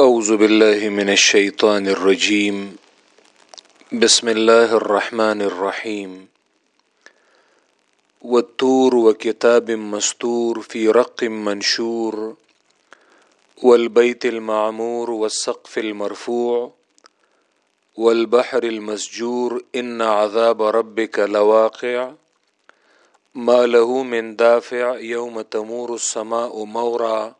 اعوذ باللہ من الشیطان الرجیم بسم اللہ الرحمن الرحیم والطور وكتاب مستور في رق منشور. والبيت المعمور والسقف المرفوع. والبحر المسجور. ان عذاب ربك لواقع. ما له من دافع يوم تمور السماء مورا.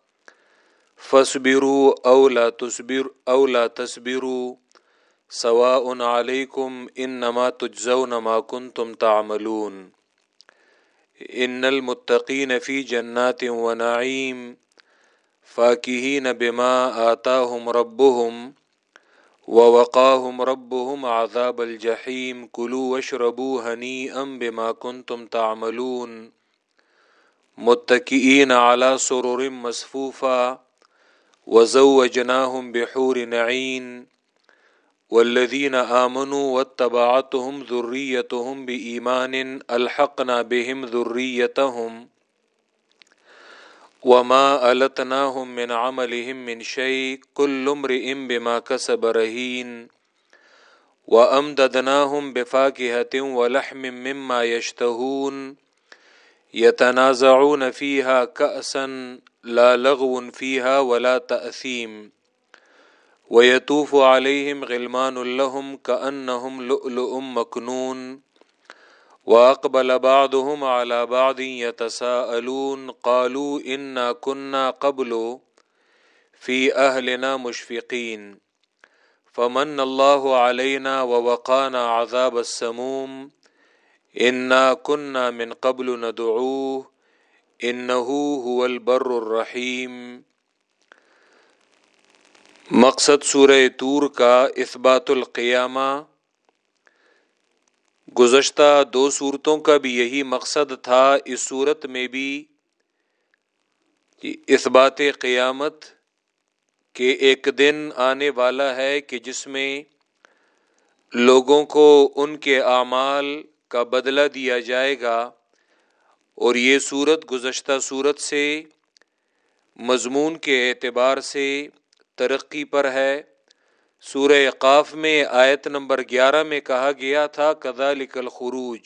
فاصبروا او لا تصبر او لا تصبروا سواء عليكم انما تجزون ما كنتم تعملون ان المتقين في جنات ونعيم فاكهين بما آتاهم ربهم ووقاهم ربهم عذاب الجحيم كلوا واشربوا هنيئا بما كنتم تعملون متكئين على سرر مصفوفه وزوجناهم بحور نعين والذين آمنوا واتبعتهم ذريتهم بإيمان ألحقنا بهم ذريتهم وما ألتناهم من عملهم من شيء كل امرئ بما كسب رهين وأمددناهم بفاكهة ولحم مما يشتهون يتنازعون فيها كأسا لا لغو فيها ولا تأثيم ويطوف عليهم غلمان لهم كأنهم لؤلؤ مكنون وأقبل بعضهم على بعض يتساءلون قالوا إنا كنا قبل في أهلنا مشفقين فمن الله علينا ووقانا عذاب السموم إنا كنا من قبل ندعوه هو البر الرحیم۔ مقصد سورہ طور کا اثبات القیامہ۔ گزشتہ دو صورتوں کا بھی یہی مقصد تھا۔ اس صورت میں بھی اثبات قیامت کہ ایک دن آنے والا ہے کہ جس میں لوگوں کو ان کے اعمال کا بدلہ دیا جائے گا۔ اور یہ صورت گزشتہ صورت سے، مضمون کے اعتبار سے ترقی پر ہے۔ سورہ قاف میں آیت نمبر گیارہ میں کہا گیا تھا کدا لکل خروج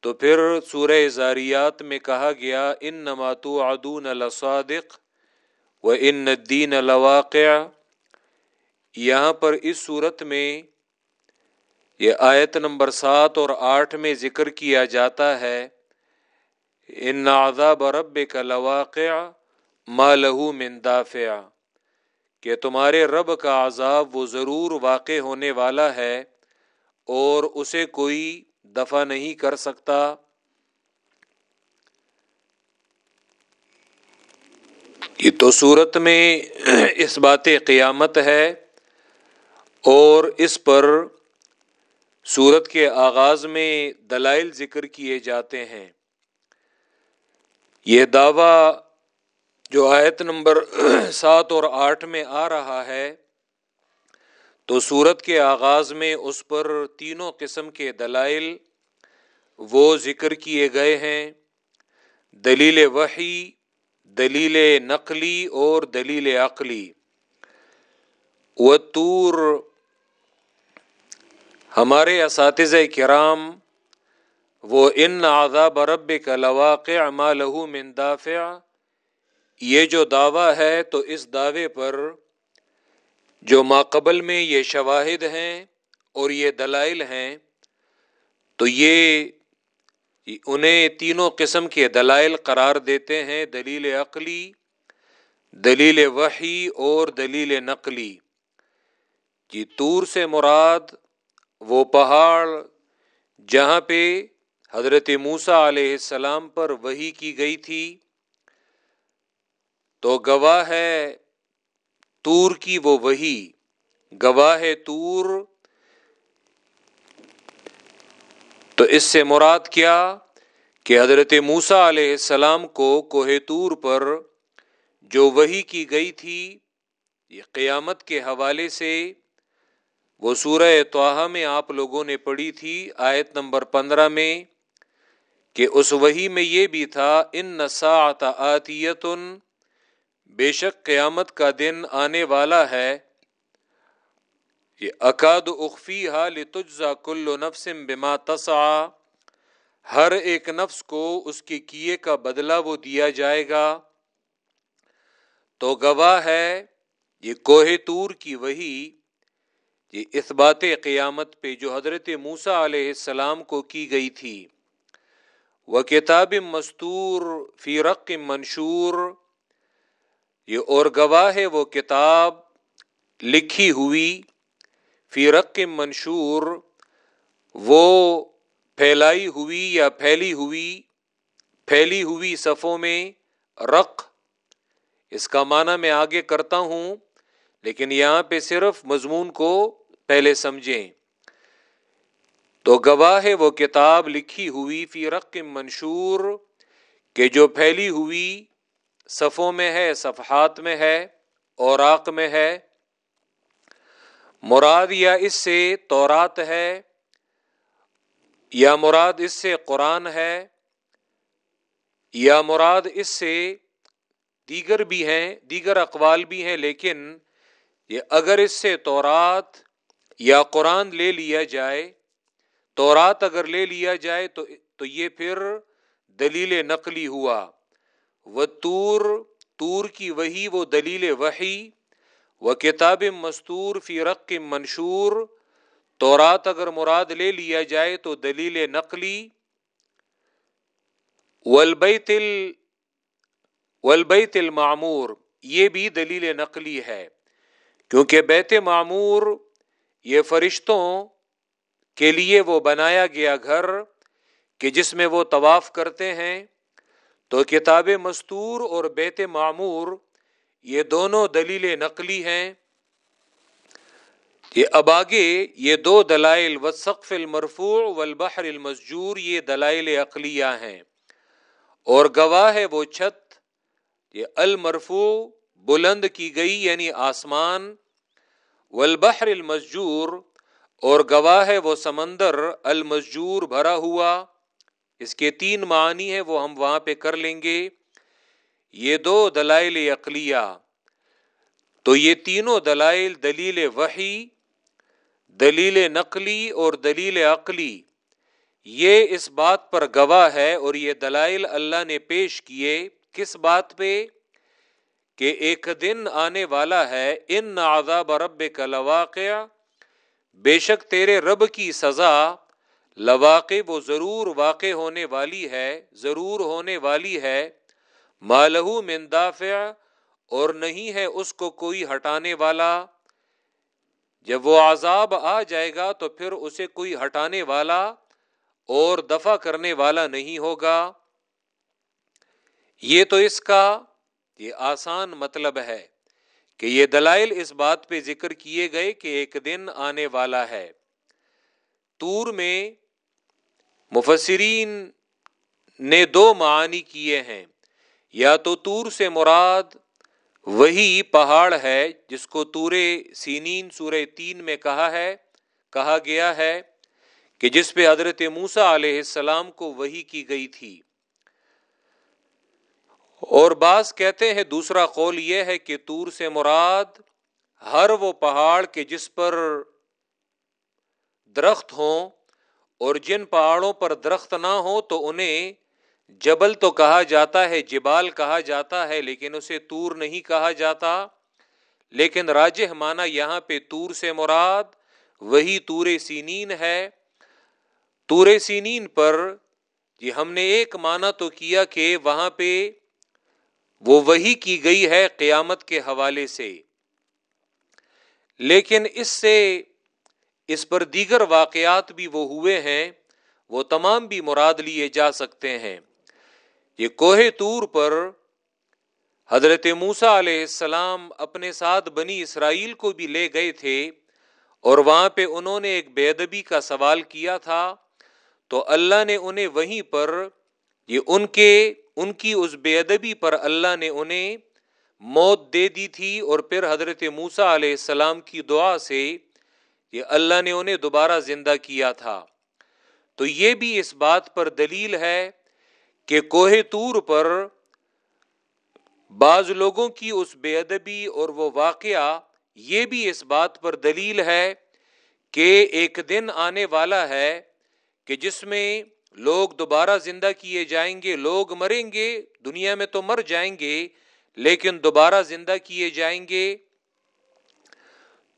تو پھر سورہ زاریات میں کہا گیا ان نماتو ادون الصادق و ان ندین الواقع یہاں پر اس صورت میں یہ آیت نمبر سات اور آٹھ میں ذکر کیا جاتا ہے، ان عذاب رب کا لواقع ما لہو من دافع. کہ تمہارے رب کا عذاب وہ ضرور واقع ہونے والا ہے اور اسے کوئی دفع نہیں کر سکتا۔ یہ تو صورت میں اس بات قیامت ہے اور اس پر سورت کے آغاز میں دلائل ذکر کیے جاتے ہیں۔ یہ دعویٰ جو آیت نمبر سات اور آٹھ میں آ رہا ہے، تو سورت کے آغاز میں اس پر تینوں قسم کے دلائل وہ ذکر کیے گئے ہیں۔ دلیل وحی، دلیل نقلی اور دلیل عقلی۔ و ہمارے اساتذہ کرام، وہ ان عذاب رب کا لواقع ما لہو من دافع، یہ جو دعویٰ ہے تو اس دعوے پر جو ماقبل میں یہ شواہد ہیں اور یہ دلائل ہیں، تو یہ انہیں تینوں قسم کے دلائل قرار دیتے ہیں، دلیل عقلی، دلیل وحی اور دلیل نقلی۔ جی طور سے مراد وہ پہاڑ جہاں پہ حضرت موسا علیہ السلام پر وہی کی گئی تھی، تو گواہ ہے تور کی وہ وہی گواہ تور۔ تو اس سے مراد کیا؟ کہ حضرت موسا علیہ السلام کو کوہ تور پر جو وہی کی گئی تھی، یہ قیامت کے حوالے سے وہ سورہ توحہ میں آپ لوگوں نے پڑھی تھی، آیت نمبر پندرہ میں، کہ اس وہی میں یہ بھی تھا، ان نساط آتیتن بے شک قیامت کا دن آنے والا ہے یہ اکاد اخفی حال تجزا کل نفسم بما تسا ہر ایک نفس کو اس کے کیے کا بدلہ وہ دیا جائے گا۔ تو گواہ ہے، یہ کوہ تور کی وہی یہ اس بات قیامت پہ جو حضرت موسا علیہ السلام کو کی گئی تھی وہ کتاب مستور فی رق منشور، یہ اور گواہ ہے وہ کتاب لکھی ہوئی فی رق منشور، وہ پھیلائی ہوئی یا پھیلی ہوئی پھیلی ہوئی صفوں میں رق، اس کا معنی میں آگے کرتا ہوں، لیکن یہاں پہ صرف مضمون کو پہلے سمجھیں۔ تو گواہ ہے وہ کتاب لکھی ہوئی فی رق منشور کہ جو پھیلی ہوئی صفوں میں ہے، صفحات میں ہے، اوراق میں ہے۔ مراد یا اس سے تورات ہے یا مراد اس سے قرآن ہے یا مراد اس سے دیگر بھی ہیں، دیگر اقوال بھی ہیں، لیکن یہ اگر اس سے تورات یا قرآن لے لیا جائے، تورات اگر لے لیا جائے تو تو یہ پھر دلیل نقلی ہوا۔ وہ تور تور کی وہی وہ دلیل وحی۔ وہ کتاب مستور فی رق منشور۔ تورات اگر مراد لے لیا جائے تو دلیل نقلی۔ ولبیت ولبیت المعمور۔ یہ بھی دلیل نقلی ہے، کیونکہ بیت معمور یہ فرشتوں کے لیے وہ بنایا گیا گھر کہ جس میں وہ طواف کرتے ہیں، تو کتاب مستور اور بیت معمور، یہ دونوں دلیل نقلی ہیں۔ یہ اب آگے یہ دو دلائل و سقف المرفوع والبحر المسجور، یہ دلائل اقلیہ ہیں۔ اور گواہ ہے وہ چھت، یہ المرفوع، بلند کی گئی یعنی آسمان والبحر المسجور اور گواہ ہے وہ سمندر المسجور بھرا ہوا۔ اس کے تین معنی ہیں، وہ ہم وہاں پہ کر لیں گے۔ یہ دو دلائل اقلیہ تو یہ تینوں دلائل دلیل وحی، دلیل نقلی اور دلیل عقلی۔ یہ اس بات پر گواہ ہے اور یہ دلائل اللہ نے پیش کیے کس بات پہ؟ کہ ایک دن آنے والا ہے، ان عذاب رب کا لواقع، بے شک تیرے رب کی سزا لواقع وہ ضرور واقع ہونے والی ہے، ضرور ہونے والی ہے۔ مالہ مندافع اور نہیں ہے اس کو کوئی ہٹانے والا۔ جب وہ عذاب آ جائے گا تو پھر اسے کوئی ہٹانے والا اور دفع کرنے والا نہیں ہوگا۔ یہ تو اس کا یہ آسان مطلب ہے کہ یہ دلائل اس بات پہ ذکر کیے گئے کہ ایک دن آنے والا ہے۔ تور میں مفسرین نے دو معانی کیے ہیں۔ یا تو تور سے مراد وہی پہاڑ ہے جس کو تورے سینین سورہ تین میں کہا ہے، کہا گیا ہے کہ جس پہ حضرت موسا علیہ السلام کو وہی کی گئی تھی۔ اور بعض کہتے ہیں دوسرا قول یہ ہے کہ تور سے مراد ہر وہ پہاڑ کے جس پر درخت ہوں اور جن پہاڑوں پر درخت نہ ہو تو انہیں جبل تو کہا جاتا ہے، جبال کہا جاتا ہے، لیکن اسے تور نہیں کہا جاتا۔ لیکن راجہ مانا یہاں پہ تور سے مراد وہی تور سینین ہے۔ تور سینین پر یہ ہم نے ایک مانا تو کیا کہ وہاں پہ وہ وہی کی گئی ہے قیامت کے حوالے سے۔ لیکن اس سے اس پر دیگر واقعات بھی وہ ہوئے ہیں، وہ تمام بھی مراد لیے جا سکتے ہیں۔ یہ کوہ تور پر حضرت موسا علیہ السلام اپنے ساتھ بنی اسرائیل کو بھی لے گئے تھے اور وہاں پہ انہوں نے ایک بے ادبی کا سوال کیا تھا، تو اللہ نے انہیں وہیں پر یہ ان کے ان کی اس بے ادبی پر اللہ نے انہیں موت دے دی تھی اور پھر حضرت موسا علیہ السلام کی دعا سے یہ اللہ نے انہیں دوبارہ زندہ کیا تھا۔ تو یہ بھی اس بات پر دلیل ہے کہ کوہ تور پر بعض لوگوں کی اس بے ادبی اور وہ واقعہ یہ بھی اس بات پر دلیل ہے کہ ایک دن آنے والا ہے کہ جس میں لوگ دوبارہ زندہ کیے جائیں گے، لوگ مریں گے، دنیا میں تو مر جائیں گے، لیکن دوبارہ زندہ کیے جائیں گے،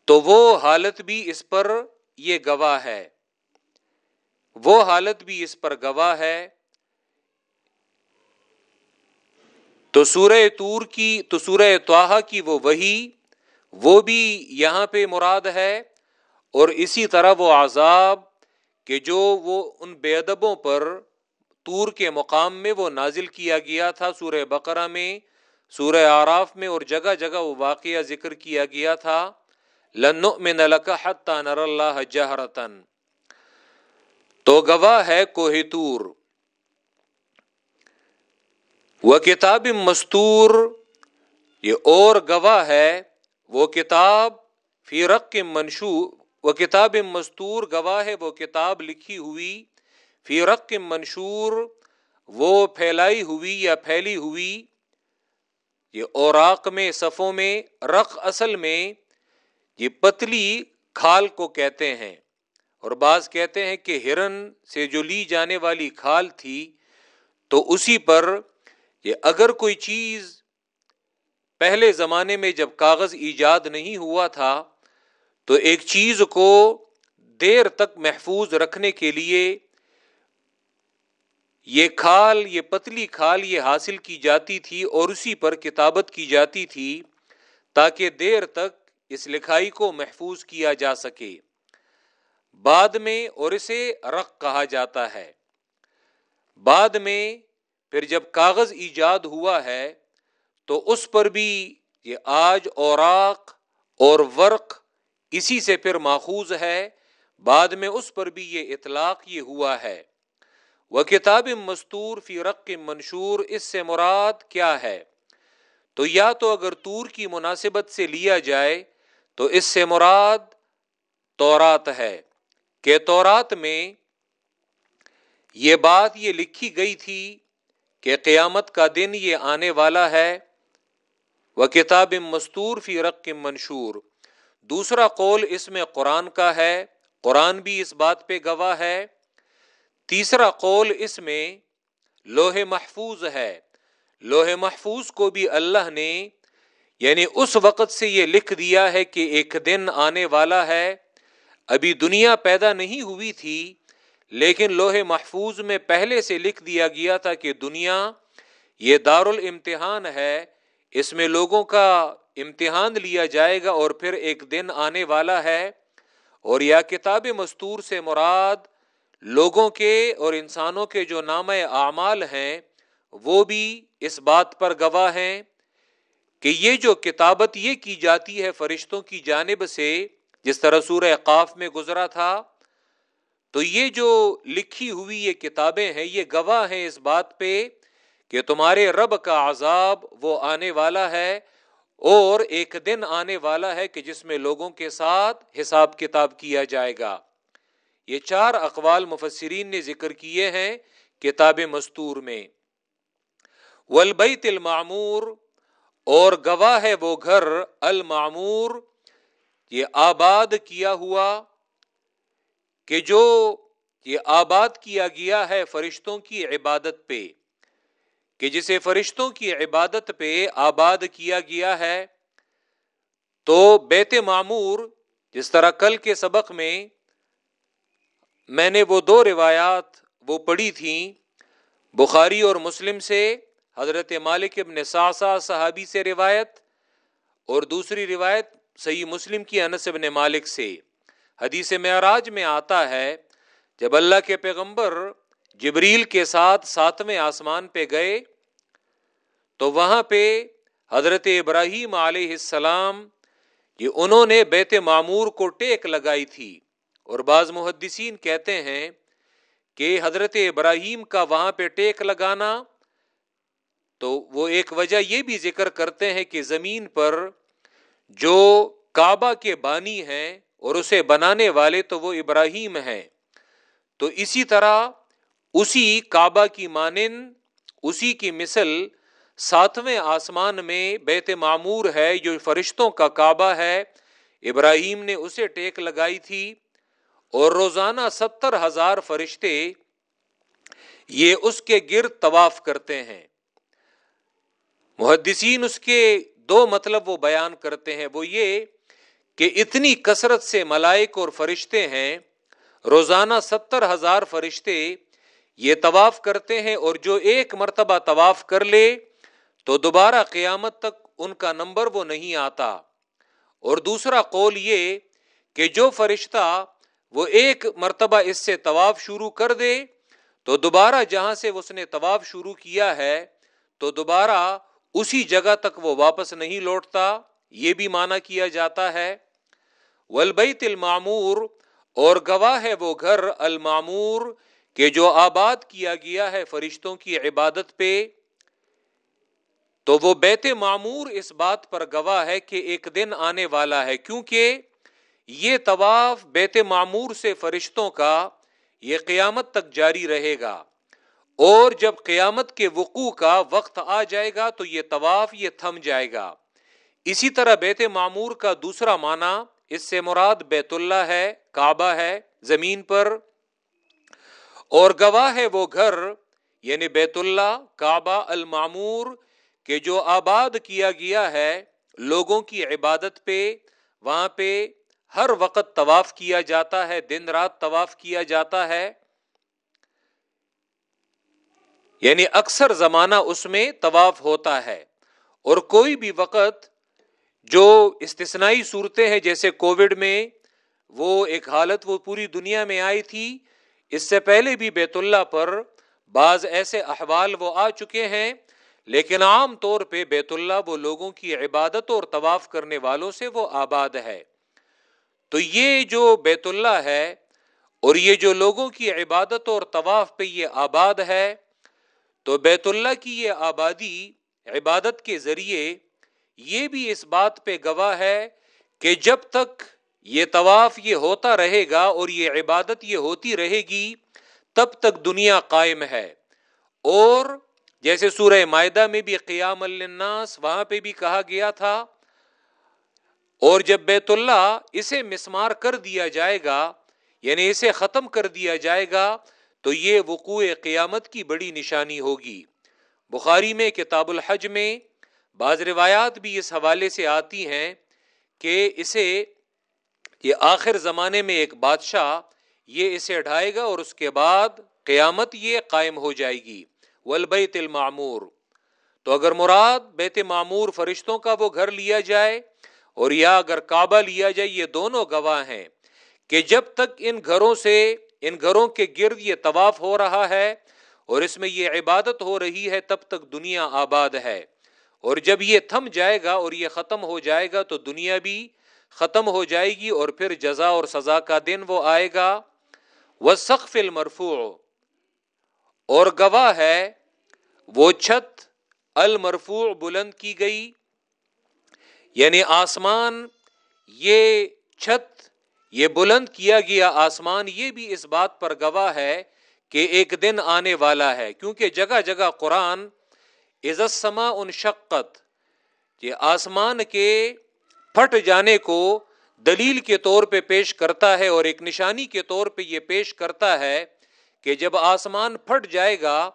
تو وہ حالت بھی اس پر یہ گواہ ہے۔ وہ حالت بھی اس پر گواہ ہے۔ تو سورہ تور کی، تو سورہ توحا کی وہ وہی وہ بھی یہاں پہ مراد ہے اور اسی طرح وہ عذاب کہ جو وہ ان بے ادبوں پر تور کے مقام میں وہ نازل کیا گیا تھا، سورہ بقرہ میں، سورہ آراف میں، اور جگہ جگہ وہ واقعہ ذکر کیا گیا تھا۔ لنو میں نر اللہ جہرتن تو گواہ ہے کوہ تور۔ وہ کتاب مستور، یہ اور گواہ ہے، وہ کتاب فی رق منشو وہ کتاب مستور گواہ ہے، وہ کتاب لکھی ہوئی، فی رق منشور، وہ پھیلائی ہوئی یا پھیلی ہوئی، یہ اوراق میں، صفوں میں، رق اصل میں، یہ پتلی کھال کو کہتے ہیں۔ اور بعض کہتے ہیں کہ ہرن سے جو لی جانے والی کھال تھی، تو اسی پر یہ اگر کوئی چیز پہلے زمانے میں جب کاغذ ایجاد نہیں ہوا تھا تو ایک چیز کو دیر تک محفوظ رکھنے کے لیے یہ کھال، یہ پتلی کھال یہ حاصل کی جاتی تھی اور اسی پر کتابت کی جاتی تھی تاکہ دیر تک اس لکھائی کو محفوظ کیا جا سکے۔ بعد میں اور اسے رق کہا جاتا ہے۔ بعد میں پھر جب کاغذ ایجاد ہوا ہے تو اس پر بھی یہ آج اوراق اور ورق اسی سے پھر ماخوذ ہے، بعد میں اس پر بھی یہ اطلاق یہ ہوا ہے۔ وہ کتاب مستور فی رق منشور، اس سے مراد کیا ہے؟ تو یا تو اگر تور کی مناسبت سے لیا جائے، تو اس سے مراد تورات ہے۔ کہ تورات میں یہ بات یہ لکھی گئی تھی کہ قیامت کا دن یہ آنے والا ہے۔ وہ کتاب مستور فی رق منشور دوسرا قول اس میں قرآن کا ہے، قرآن بھی اس بات پہ گواہ ہے۔ تیسرا قول اس میں لوہے محفوظ ہے۔ لوہے محفوظ کو بھی اللہ نے یعنی اس وقت سے یہ لکھ دیا ہے کہ ایک دن آنے والا ہے۔ ابھی دنیا پیدا نہیں ہوئی تھی، لیکن لوہے محفوظ میں پہلے سے لکھ دیا گیا تھا کہ دنیا یہ دار الامتحان ہے۔ اس میں لوگوں کا امتحان لیا جائے گا اور پھر ایک دن آنے والا ہے اور یا کتاب مستور سے مراد لوگوں کے اور انسانوں کے جو نام اعمال ہیں، وہ بھی اس بات پر گواہ ہیں کہ یہ جو کتابت یہ کی جاتی ہے فرشتوں کی جانب سے، جس طرح سورہ قاف میں گزرا تھا، تو یہ جو لکھی ہوئی یہ کتابیں ہیں، یہ گواہ ہیں اس بات پہ کہ تمہارے رب کا عذاب وہ آنے والا ہے اور ایک دن آنے والا ہے کہ جس میں لوگوں کے ساتھ حساب کتاب کیا جائے گا۔ یہ چار اقوال مفسرین نے ذکر کیے ہیں کتاب مستور میں۔ ولبیت المعمور اور گواہ ہے وہ گھر المعمور۔ یہ آباد کیا ہوا کہ جو یہ آباد کیا گیا ہے فرشتوں کی عبادت پہ۔ کہ جسے فرشتوں کی عبادت پہ آباد کیا گیا ہے، تو بیت معمور جس طرح کل کے سبق میں میں نے وہ دو روایات وہ پڑھی تھیں، بخاری اور مسلم سے، حضرت مالک ابن ساسا صحابی سے روایت، اور دوسری روایت صحیح مسلم کی انس ابن مالک سے۔ حدیث معراج میں آتا ہے، جب اللہ کے پیغمبر جبریل کے ساتھ ساتویں آسمان پہ گئے تو وہاں پہ حضرت ابراہیم علیہ السلام، یہ انہوں نے بیت معمور کو ٹیک لگائی تھی۔ اور بعض محدثین کہتے ہیں کہ حضرت ابراہیم کا وہاں پہ ٹیک لگانا تو وہ ایک وجہ یہ بھی ذکر کرتے ہیں کہ زمین پر جو کعبہ کے بانی ہیں اور اسے بنانے والے تو وہ ابراہیم ہیں۔ تو اسی طرح اسی کعبہ کی مانند، اسی کی مثل ساتویں آسمان میں بیت معمور ہے، جو فرشتوں کا کعبہ ہے۔ ابراہیم نے اسے ٹیک لگائی تھی اور روزانہ ستر ہزار فرشتے یہ اس کے گرد طواف کرتے ہیں۔ محدثین اس کے دو مطلب وہ بیان کرتے ہیں۔ وہ یہ کہ اتنی کثرت سے ملائک اور فرشتے ہیں، روزانہ ستر ہزار فرشتے یہ طواف کرتے ہیں اور جو ایک مرتبہ طواف کر لے تو دوبارہ قیامت تک ان کا نمبر وہ نہیں آتا۔ اور دوسرا قول یہ کہ جو فرشتہ وہ ایک مرتبہ اس سے طواف شروع کر دے، تو دوبارہ جہاں سے اس نے طواف شروع کیا ہے، تو دوبارہ اسی جگہ تک وہ واپس نہیں لوٹتا۔ یہ بھی مانا کیا جاتا ہے۔ ولبیت المامور اور گواہ ہے وہ گھر المامور کہ جو آباد کیا گیا ہے فرشتوں کی عبادت پہ۔ تو وہ بیت معمور اس بات پر گواہ ہے کہ ایک دن آنے والا ہے، کیونکہ یہ طواف بیت معمور سے فرشتوں کا یہ قیامت تک جاری رہے گا۔ اور جب قیامت کے وقوع کا وقت آ جائے گا تو یہ طواف یہ تھم جائے گا۔ اسی طرح بیت معمور کا دوسرا معنی، اس سے مراد بیت اللہ ہے، کعبہ ہے، زمین پر۔ اور گواہ ہے وہ گھر یعنی بیت اللہ، کعبہ المامور کہ جو آباد کیا گیا ہے لوگوں کی عبادت پہ، وہاں پہ ہر وقت طواف کیا جاتا ہے، دن رات طواف کیا جاتا ہے۔ یعنی اکثر زمانہ اس میں طواف ہوتا ہے۔ اور کوئی بھی وقت جو استثنائی صورتیں ہیں، جیسے کووڈ میں وہ ایک حالت وہ پوری دنیا میں آئی تھی۔ اس سے پہلے بھی بیت اللہ پر بعض ایسے احوال وہ آ چکے ہیں لیکن عام طور پہ بیت اللہ وہ لوگوں کی عبادت اور طواف کرنے والوں سے وہ آباد ہے۔ تو یہ جو بیت اللہ ہے اور یہ جو لوگوں کی عبادت اور طواف پہ یہ آباد ہے، تو بیت اللہ کی یہ آبادی عبادت کے ذریعے یہ بھی اس بات پہ گواہ ہے کہ جب تک یہ طواف یہ ہوتا رہے گا اور یہ عبادت یہ ہوتی رہے گی، تب تک دنیا قائم ہے۔ اور جیسے سورہ معدہ میں بھی قیام الناس وہاں پہ بھی کہا گیا تھا، اور جب بیت اللہ اسے مسمار کر دیا جائے گا یعنی اسے ختم کر دیا جائے گا، تو یہ وقوع قیامت کی بڑی نشانی ہوگی۔ بخاری میں، کتاب الحج میں بعض روایات بھی اس حوالے سے آتی ہیں کہ اسے یہ آخر زمانے میں ایک بادشاہ یہ اسے ڈھائے گا اور اس کے بعد قیامت یہ قائم ہو جائے گی۔ ولبیت المعمور۔ تو اگر مراد بیت معمور فرشتوں کا وہ گھر لیا جائے اور یا اگر کعبہ لیا جائے، یہ دونوں گواہ ہیں کہ جب تک ان گھروں سے، ان گھروں کے گرد یہ طواف ہو رہا ہے اور اس میں یہ عبادت ہو رہی ہے، تب تک دنیا آباد ہے۔ اور جب یہ تھم جائے گا اور یہ ختم ہو جائے گا، تو دنیا بھی ختم ہو جائے گی اور پھر جزا اور سزا کا دن وہ آئے گا۔ وہ سخف المرفوع۔ اور گواہ ہے، وہ چھت المرفوع بلند کی گئی۔ یعنی آسمان، یہ چھت، یہ بلند کیا گیا۔ آسمان یہ بھی اس بات پر گواہ ہے کہ ایک دن آنے والا ہے۔ کیونکہ جگہ جگہ قرآن عزت سما ان شقت یہ آسمان کے پھٹ جانے کو دلیل کے طور پہ پیش کرتا ہے اور ایک نشانی کے طور پہ یہ پیش کرتا ہے۔ کہ جب آسمان پھٹ جائے گا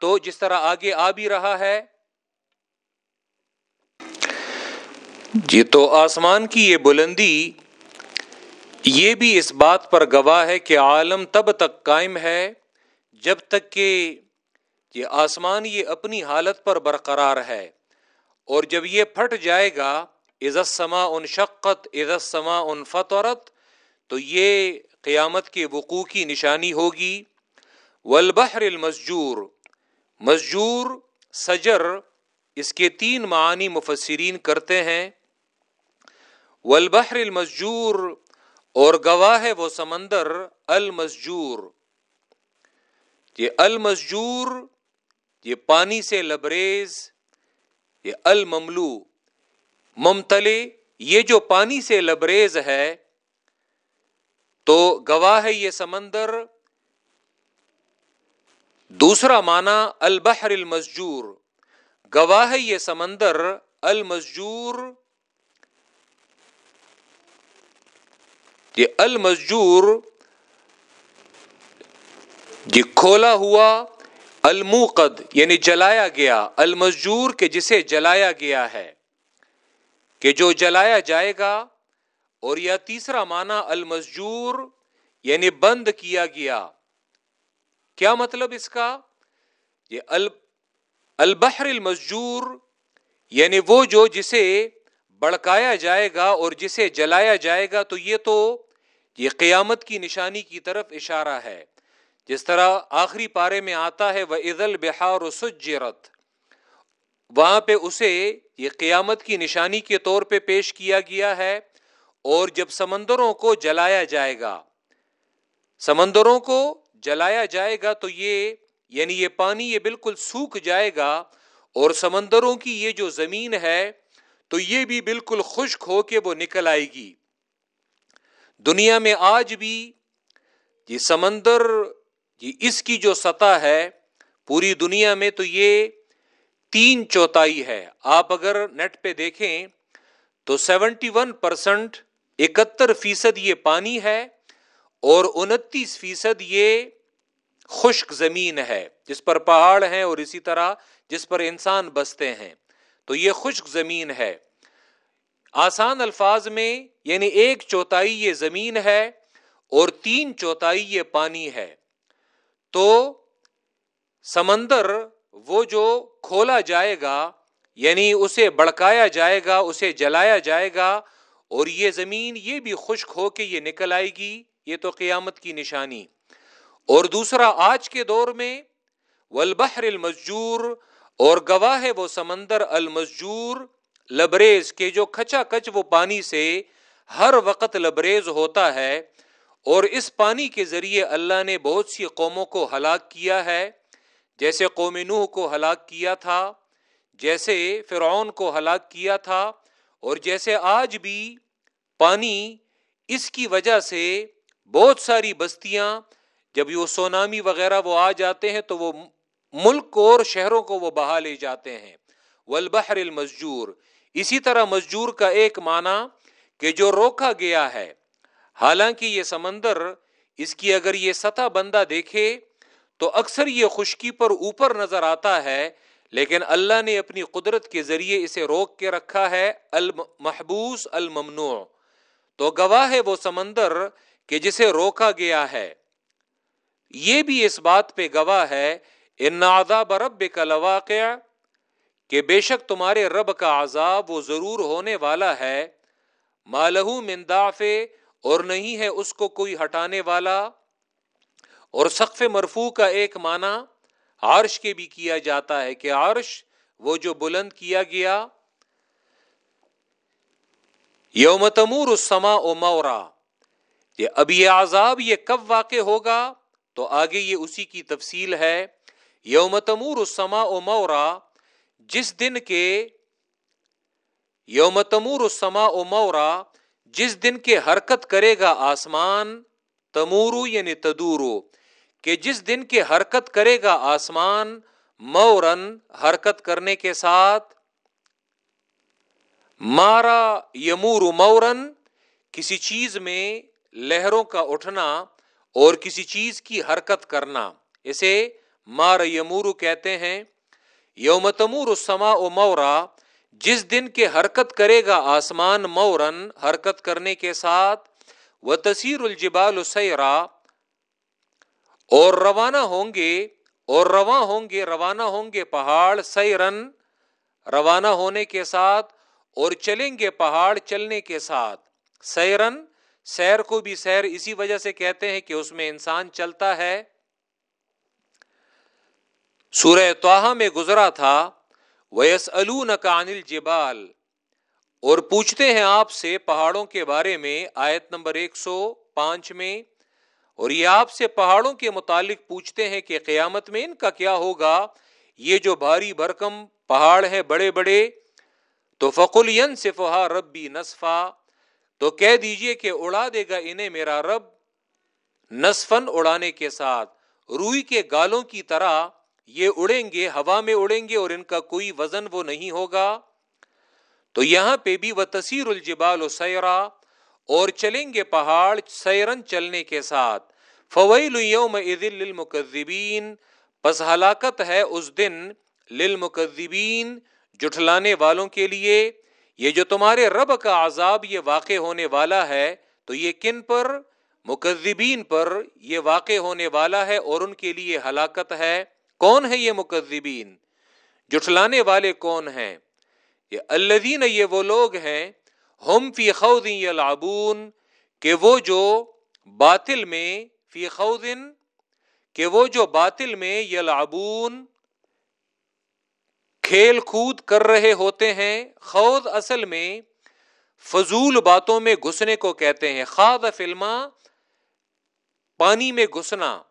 تو جس طرح آگے آ بھی رہا ہے۔ جی تو آسمان کی یہ بلندی، یہ بھی اس بات پر گواہ ہے کہ عالم تب تک قائم ہے جب تک کہ یہ آسمان یہ اپنی حالت پر برقرار ہے۔ اور جب یہ پھٹ جائے گا عزت سما ان شقت عزت سما ان فطورت تو یہ قیامت کے وقوع کی نشانی ہوگی۔ والبحر المسجور. مسجور سجر اس کے تین معانی مفسرین کرتے ہیں۔ والبحر المسجور، اور گواہ ہے وہ سمندر، المسجور۔ یہ المسجور، یہ پانی سے لبریز، یہ المملو۔ ممتلے یہ جو پانی سے لبریز ہے، تو گواہ ہے یہ سمندر دوسرا معنی البحر المسجور گواہ یہ سمندر المسجور یہ المسجور یہ کھولا ہوا الموقد یعنی جلایا گیا المسجور کے جسے جلایا گیا ہے، کہ جو جلایا جائے گا، اور یا تیسرا معنی المسجور یعنی بند کیا گیا۔ کیا مطلب اس کا؟ یہ البحر المسجور یعنی وہ جو جسے بڑکایا جائے گا اور جسے جلایا جائے گا، تو یہ تو یہ قیامت کی نشانی کی طرف اشارہ ہے۔ جس طرح آخری پارے میں آتا ہے وہ عید بہار سجرت۔ وہاں پہ اسے یہ قیامت کی نشانی کے طور پہ پیش کیا گیا ہے اور جب سمندروں کو جلایا جائے گا، سمندروں کو جلایا جائے گا تو یہ یعنی یہ پانی یہ بالکل سوکھ جائے گا اور سمندروں کی یہ جو زمین ہے تو یہ بھی بالکل خشک ہو کے وہ نکل آئے گی۔ دنیا میں آج بھی یہ سمندر یہ اس کی جو سطح ہے پوری دنیا میں تو یہ تین چوتھائی ہے۔ آپ اگر نیٹ پہ دیکھیں تو سیونٹی ون پرسنٹ اکہتر فیصد یہ پانی ہے۔ اور انتیس فیصد یہ خشک زمین ہے، جس پر پہاڑ ہیں اور اسی طرح جس پر انسان بستے ہیں۔ تو یہ خشک زمین ہے۔ آسان الفاظ میں یعنی ایک چوتھائی یہ زمین ہے اور تین چوتھائی یہ پانی ہے۔ تو سمندر وہ جو کھولا جائے گا یعنی اسے بڑکایا جائے گا، اسے جلایا جائے گا، اور یہ زمین یہ بھی خشک ہو کے یہ نکل آئے گی۔ یہ تو قیامت کی نشانی۔ اور دوسرا، آج کے دور میں والبحر المسجور، اور گواہ ہے وہ سمندر المسجور، لبریز کے جو کھچا کچ وہ پانی سے ہر وقت لبریز ہوتا ہے، اور اس پانی کے ذریعے اللہ نے بہت سی قوموں کو ہلاک کیا ہے۔ جیسے قوم نوح کو ہلاک کیا تھا، جیسے فرعون کو ہلاک کیا تھا، اور جیسے آج بھی پانی اس کی وجہ سے بہت ساری بستیاں، جب یہ سونامی وغیرہ وہ آ جاتے ہیں تو وہ ملک اور شہروں کو وہ بہا لے جاتے ہیں۔ والبحر المسجور اسی طرح مسجور کا ایک معنی کہ جو روکا گیا ہے۔ حالانکہ یہ سمندر، اس کی اگر یہ سطح بندہ دیکھے تو اکثر یہ خشکی پر اوپر نظر آتا ہے، لیکن اللہ نے اپنی قدرت کے ذریعے اسے روک کے رکھا ہے، المحبوس، الممنوع۔ تو گواہ ہے وہ سمندر کہ جسے روکا گیا ہے۔ یہ بھی اس بات پہ گواہ ہے، ان عذاب رب کا لواقع کہ بے شک تمہارے رب کا عذاب وہ ضرور ہونے والا ہے۔ مالہ منداف اور نہیں ہے اس کو کوئی ہٹانے والا۔ اور سقف مرفو کا ایک معنی عرش کے بھی کیا جاتا ہے کہ عرش وہ جو بلند کیا گیا۔ یوم تمور السما او مورا۔ اب یہ عذاب یہ کب واقع ہوگا؟ تو آگے یہ اسی کی تفصیل ہے، یوم تمور السما او مورا، جس دن کے، یوم تمور السما او مورا، جس دن کے حرکت کرے گا آسمان تمورو یعنی تدورو کہ جس دن کے حرکت کرے گا آسمان، مورن حرکت کرنے کے ساتھ، مارا یمور مورن، کسی چیز میں لہروں کا اٹھنا اور کسی چیز کی حرکت کرنا، اسے مار یمور کہتے ہیں۔ یوم تمور السما او مورا، جس دن کے حرکت کرے گا آسمان مورن حرکت کرنے کے ساتھ وہ تصیر الجبال سیرا اور روانہ ہوں گے، اور رواں ہوں گے، روانہ ہوں گے پہاڑ سیرن روانہ ہونے کے ساتھ، اور چلیں گے پہاڑ چلنے کے ساتھ۔ سیرن سیر کو بھی سیر اسی وجہ سے کہتے ہیں کہ اس میں انسان چلتا ہے۔ سورہ توحا میں گزرا تھا ویس الجبال۔ اور پوچھتے ہیں آپ سے پہاڑوں کے بارے میں، آیت نمبر ایک سو پانچ میں۔ اور یہ آپ سے پہاڑوں کے متعلق پوچھتے ہیں کہ قیامت میں ان کا کیا ہوگا۔ یہ جو بھاری بھرکم پہاڑ ہیں بڑے بڑے۔ تو فقل صفحا ربی نصفا۔ تو کہہ دیجیے کہ اڑا دے گا انہیں میرا رب نصفن اڑانے کے ساتھ۔ روئی کے گالوں کی طرح یہ اڑیں گے، ہوا میں اڑیں گے اور ان کا کوئی وزن وہ نہیں ہوگا۔ تو یہاں پہ بھی وہ تصیر الجبال و سیرا اور چلیں گے پہاڑ سیرن چلنے کے ساتھ۔ فویل یوم للمکذبین پس ہلاکت ہے اس دن للمکذبین جٹلانے والوں کے لیے۔ یہ جو تمہارے رب کا عذاب یہ واقع ہونے والا ہے، تو یہ کن پر؟ مکذبین پر یہ واقع ہونے والا ہے اور ان کے لیے ہلاکت ہے۔ کون ہے یہ مکذبین؟ جٹلانے والے کون ہیں؟ یہ الذین یہ وہ لوگ ہیں، ہم فی خوض یلعبون، کہ وہ جو باطل میں، فی خوض کہ وہ جو باطل میں یلعبون کھیل کود کر رہے ہوتے ہیں، خوض اصل میں فضول باتوں میں گھسنے کو کہتے ہیں۔ خاد فلما پانی میں گھسنا۔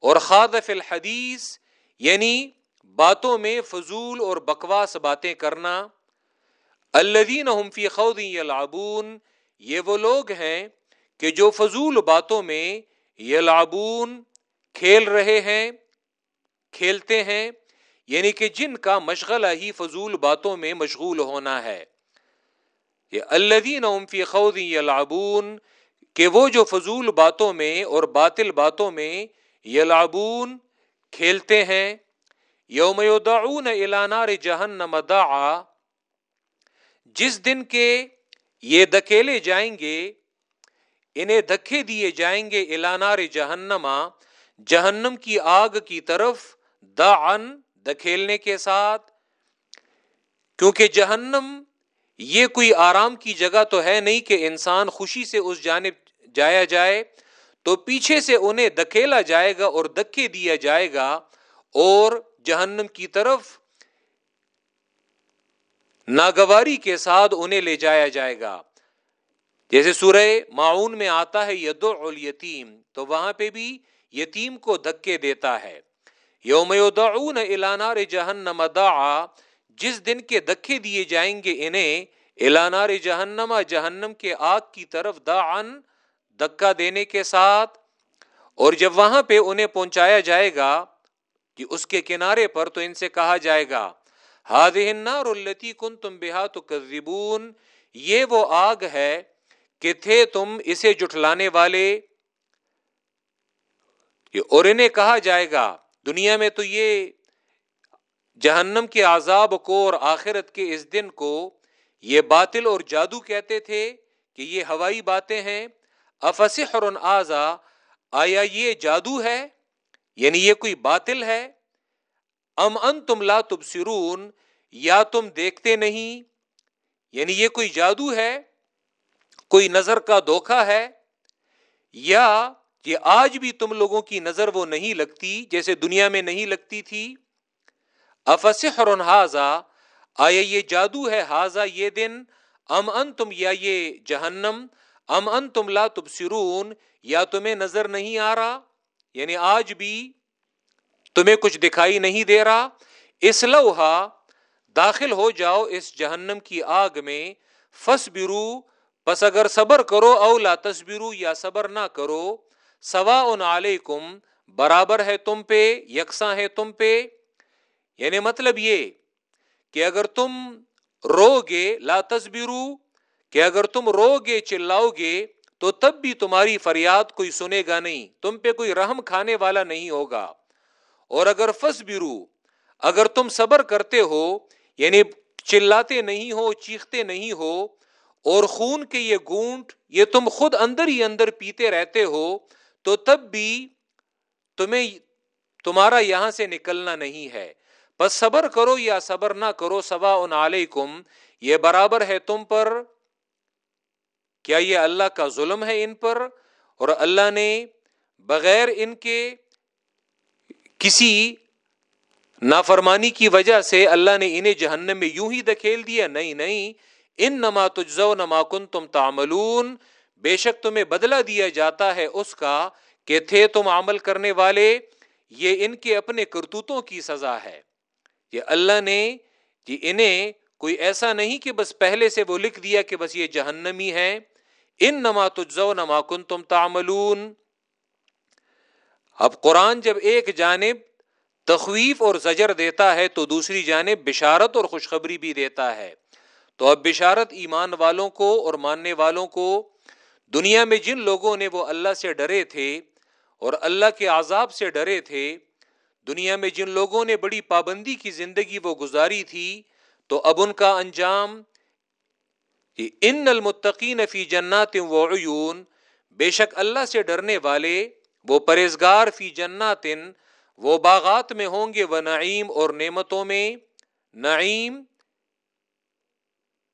اور خاد فل حدیث یعنی باتوں میں فضول اور بکواس باتیں کرنا۔ الدین فی خود یلعبون، یہ وہ لوگ ہیں کہ جو فضول باتوں میں یلعبون، کھیل رہے ہیں، کھیلتے ہیں۔ یعنی کہ جن کا مشغلہ ہی فضول باتوں میں مشغول ہونا ہے۔ یہ الدین فی خود یلعبون، کہ وہ جو فضول باتوں میں اور باطل باتوں میں یلعبون، کھیلتے ہیں۔ یوم یدعون الى نار جہنم دعا، جس دن کے یہ دکیلے جائیں گے، انہیں دکھے دیے جائیں گے الانار جہنما جہنم کی آگ کی طرف دعن دکھیلنے کے ساتھ، کیونکہ جہنم یہ کوئی آرام کی جگہ تو ہے نہیں کہ انسان خوشی سے اس جانب جایا جائے، تو پیچھے سے انہیں دکھیلا جائے گا اور دکے دیا جائے گا اور جہنم کی طرف ناگواری کے ساتھ انہیں لے جایا جائے گا۔ جیسے سورہ معاون میں آتا ہے ید الیتیم، تو وہاں پہ بھی یتیم کو دھکے دیتا ہے۔ یوم یدعون الانار جہنم دعا، جس دن کے دکے دیے جائیں گے انہیں الانار جہنم جہنم کے آگ کی طرف دعن دکا دینے کے ساتھ۔ اور جب وہاں پہ انہیں پہنچایا جائے گا، کہ اس کے کنارے پر تو ان سے کہا جائے گا ہاد النار التی کن تم بےحا تو یہ وہ آگ ہے کہ تھے تم اسے جٹلانے والے۔ اور انہیں کہا جائے گا دنیا میں تو یہ جہنم کے عذاب کو اور آخرت کے اس دن کو یہ باطل اور جادو کہتے تھے کہ یہ ہوائی باتیں ہیں۔ افسحر آزا آیا یہ جادو ہے؟ یعنی یہ کوئی باطل ہے؟ ام ان تم لا تبصرون، یا تم دیکھتے نہیں؟ یعنی یہ کوئی جادو ہے؟ کوئی نظر کا دھوکا ہے؟ یا یہ آج بھی تم لوگوں کی نظر وہ نہیں لگتی جیسے دنیا میں نہیں لگتی تھی۔ افسحر حاضا آیا یہ جادو ہے حاضا یہ دن؟ ام ان تم یا یہ جہنم؟ ام ان تم لا تبصرون؟ یا تمہیں نظر نہیں آ رہا؟ یعنی آج بھی تمہیں کچھ دکھائی نہیں دے رہا۔ اس لوہا داخل ہو جاؤ اس جہنم کی آگ میں۔ فس برو بس اگر صبر کرو او لا تصبرو یا صبر نہ کرو۔ سوا ان علیکم، برابر ہے تم پہ، یکساں ہے تم پہ۔ یعنی مطلب یہ کہ اگر تم رو گے لا تصبرو، کہ اگر تم رو گے چلاؤ گے تو تب بھی تمہاری فریاد کوئی سنے گا نہیں، تم پہ کوئی رحم کھانے والا نہیں ہوگا۔ اور اگر فس برو اگر تم صبر کرتے ہو یعنی چلاتے نہیں ہو، چیختے نہیں ہو، اور خون کے یہ گونٹ، یہ تم خود اندر ہی اندر پیتے رہتے ہو تو تب بھی تمہیں تمہارا یہاں سے نکلنا نہیں ہے۔ بس صبر کرو یا صبر نہ کرو سوا ان علیکم، یہ برابر ہے تم پر۔ کیا یہ اللہ کا ظلم ہے ان پر؟ اور اللہ نے بغیر ان کے کسی نافرمانی کی وجہ سے اللہ نے انہیں جہنم میں یوں ہی دکھیل دیا؟ نہیں نہیں۔ ان نما تجزو نما کن تم تاملون بے شک تمہیں بدلہ دیا جاتا ہے اس کا کہ تھے تم عمل کرنے والے، یہ ان کے اپنے کرتوتوں کی سزا ہے۔ یہ اللہ نے جی انہیں کوئی ایسا نہیں کہ بس پہلے سے وہ لکھ دیا کہ بس یہ جہنمی ہے ان نما تجزو نما کن تم تاملون اب قرآن جب ایک جانب تخویف اور زجر دیتا ہے تو دوسری جانب بشارت اور خوشخبری بھی دیتا ہے۔ تو اب بشارت ایمان والوں کو اور ماننے والوں کو دنیا میں جن لوگوں نے وہ اللہ سے ڈرے تھے اور اللہ کے عذاب سے ڈرے تھے، دنیا میں جن لوگوں نے بڑی پابندی کی زندگی وہ گزاری تھی، تو اب ان کا انجام ان المتقین فی جنات و عیون، بے شک اللہ سے ڈرنے والے وہ پرہزگار فی جنات، وہ باغات میں ہوں گے وہ نعیم اور نعمتوں میں، نعیم،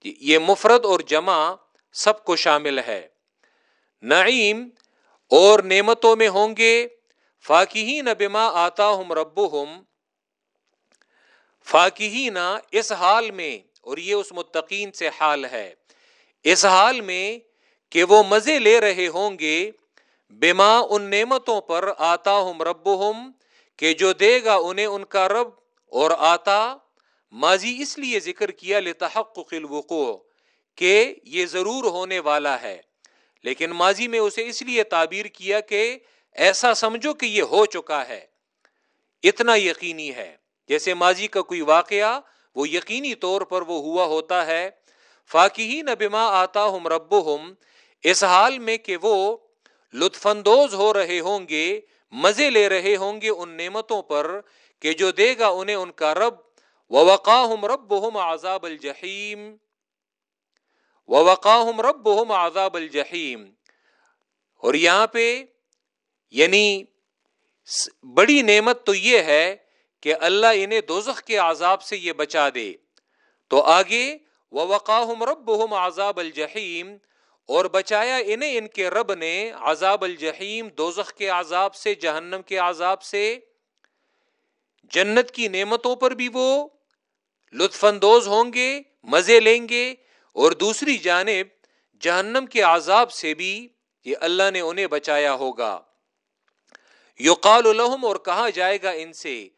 یہ مفرد اور جمع سب کو شامل ہے۔ نعیم اور نعمتوں میں ہوں گے۔ فاقی بما آتا ہم رب ہم فاقی اس حال میں، اور یہ اس متقین سے حال ہے، اس حال میں کہ وہ مزے لے رہے ہوں گے۔ بما ان نعمتوں پر آتا ہم رب کہ جو دے گا انہیں ان کا رب، اور آتا، ماضی اس لیے ذکر کیا لتحقق الوقوع، کہ یہ ضرور ہونے والا ہے۔ لیکن ماضی میں اسے اس لیے تعبیر کیا کہ ایسا سمجھو کہ یہ ہو چکا ہے۔ اتنا یقینی ہے۔ جیسے ماضی کا کوئی واقعہ، وہ یقینی طور پر وہ ہوا ہوتا ہے۔ فاقی نبما آتا ہم رب اس حال میں کہ وہ لطف اندوز ہو رہے ہوں گے، مزے لے رہے ہوں گے ان نعمتوں پر کہ جو دے گا انہیں ان کا رب۔ وقاہم رب ہم عذاب الجحیم وقاہم رب ہم عذاب الجحیم۔ اور یہاں پہ یعنی بڑی نعمت تو یہ ہے کہ اللہ انہیں دوزخ کے عذاب سے یہ بچا دے۔ تو آگے وقاہم رب ہم عذاب الجحیم، اور بچایا انہیں ان کے رب نے عذاب الجحیم، دوزخ کے عذاب سے، جہنم کے عذاب سے۔ جنت کی نعمتوں پر بھی وہ لطف اندوز ہوں گے، مزے لیں گے۔ اور دوسری جانب، جہنم کے عذاب سے بھی یہ اللہ نے انہیں بچایا ہوگا۔ یقال الحم اور کہا جائے گا ان سے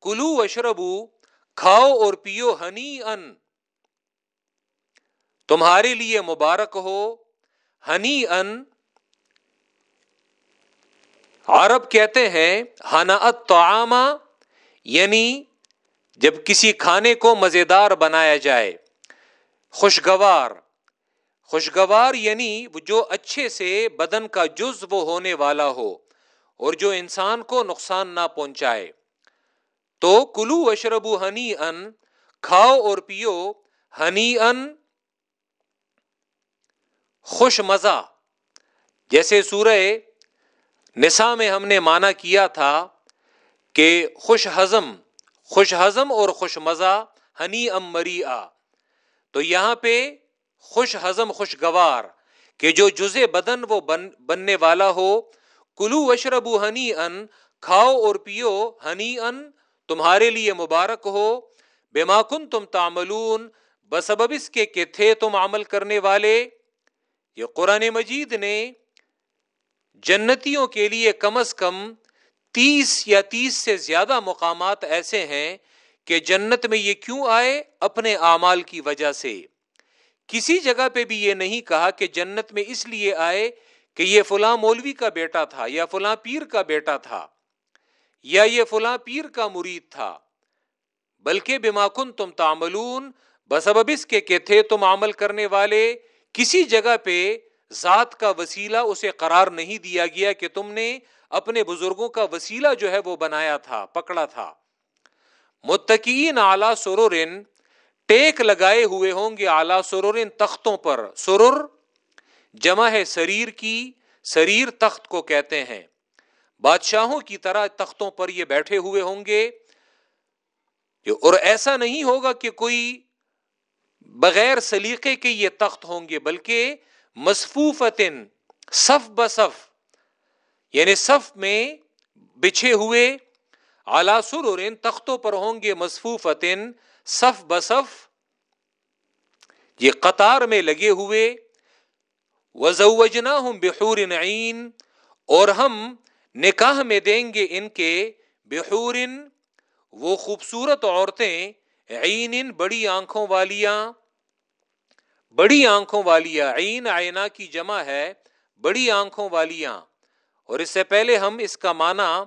کلو اشربو کھاؤ اور پیو ہنی ان تمہارے لیے مبارک ہو ہنی ان عرب کہتے ہیں، ہنا تو یعنی جب کسی کھانے کو مزیدار بنایا جائے۔ خوشگوار. خوشگوار یعنی جو اچھے سے بدن کا جز وہ ہونے والا ہو اور جو انسان کو نقصان نہ پہنچائے. تو کلو اشربو ہنی ان کھاؤ اور پیو ہنی ان خوش مزہ. جیسے سورہ نسا میں ہم نے مانا کیا تھا کہ خوش ہضم خوش ہضم اور خوش مزہ ہنی ام مری آ تو یہاں پہ خوش ہضم خوشگوار کہ جو جزے بدن وہ بن، بننے والا ہو، کلو اشربو ہنی ان کھاؤ اور پیو ہنی ان تمہارے لیے مبارک ہو بے ماکن تم تاملون بسبب اس کے کہ تھے تم عمل کرنے والے۔ یہ قرآن مجید نے جنتیوں کے لیے کم از کم تیس یا تیس سے زیادہ مقامات ایسے ہیں کہ جنت میں یہ کیوں آئے؟ اپنے اعمال کی وجہ سے۔ کسی جگہ پہ بھی یہ نہیں کہا کہ جنت میں اس لیے آئے کہ یہ فلاں مولوی کا بیٹا تھا یا فلاں پیر کا بیٹا تھا یا یہ فلاں پیر کا مرید تھا۔ بلکہ بما کن تم تاملون بسبب اس کے کہ تھے تم عمل کرنے والے۔ کسی جگہ پہ ذات کا وسیلہ اسے قرار نہیں دیا گیا کہ تم نے اپنے بزرگوں کا وسیلہ جو ہے وہ بنایا تھا، پکڑا تھا۔ متقین اعلی سرورن ٹیک لگائے ہوئے ہوں گے اعلی سرورن تختوں پر۔ سرور جمع ہے شریر کی شریر تخت کو کہتے ہیں۔ بادشاہوں کی طرح تختوں پر یہ بیٹھے ہوئے ہوں گے۔ اور ایسا نہیں ہوگا کہ کوئی بغیر سلیقے کے یہ تخت ہوں گے، بلکہ مصفوفتن، صف بصف یعنی صف میں بچھے ہوئے اعلی اور ان تختوں پر ہوں گے مصفوفتن، صف بصف۔ یہ قطار میں لگے ہوئے۔ وزوجنا ہوں بحور نعین اور ہم نکاح میں دیں گے ان کے بحور۔ وہ خوبصورت عورتیں، عین، بڑی آنکھوں والیاں۔ بڑی آنکھوں والیاں، عین آئینہ کی جمع ہے، بڑی آنکھوں والیاں۔ اور اس سے پہلے ہم اس کا معنی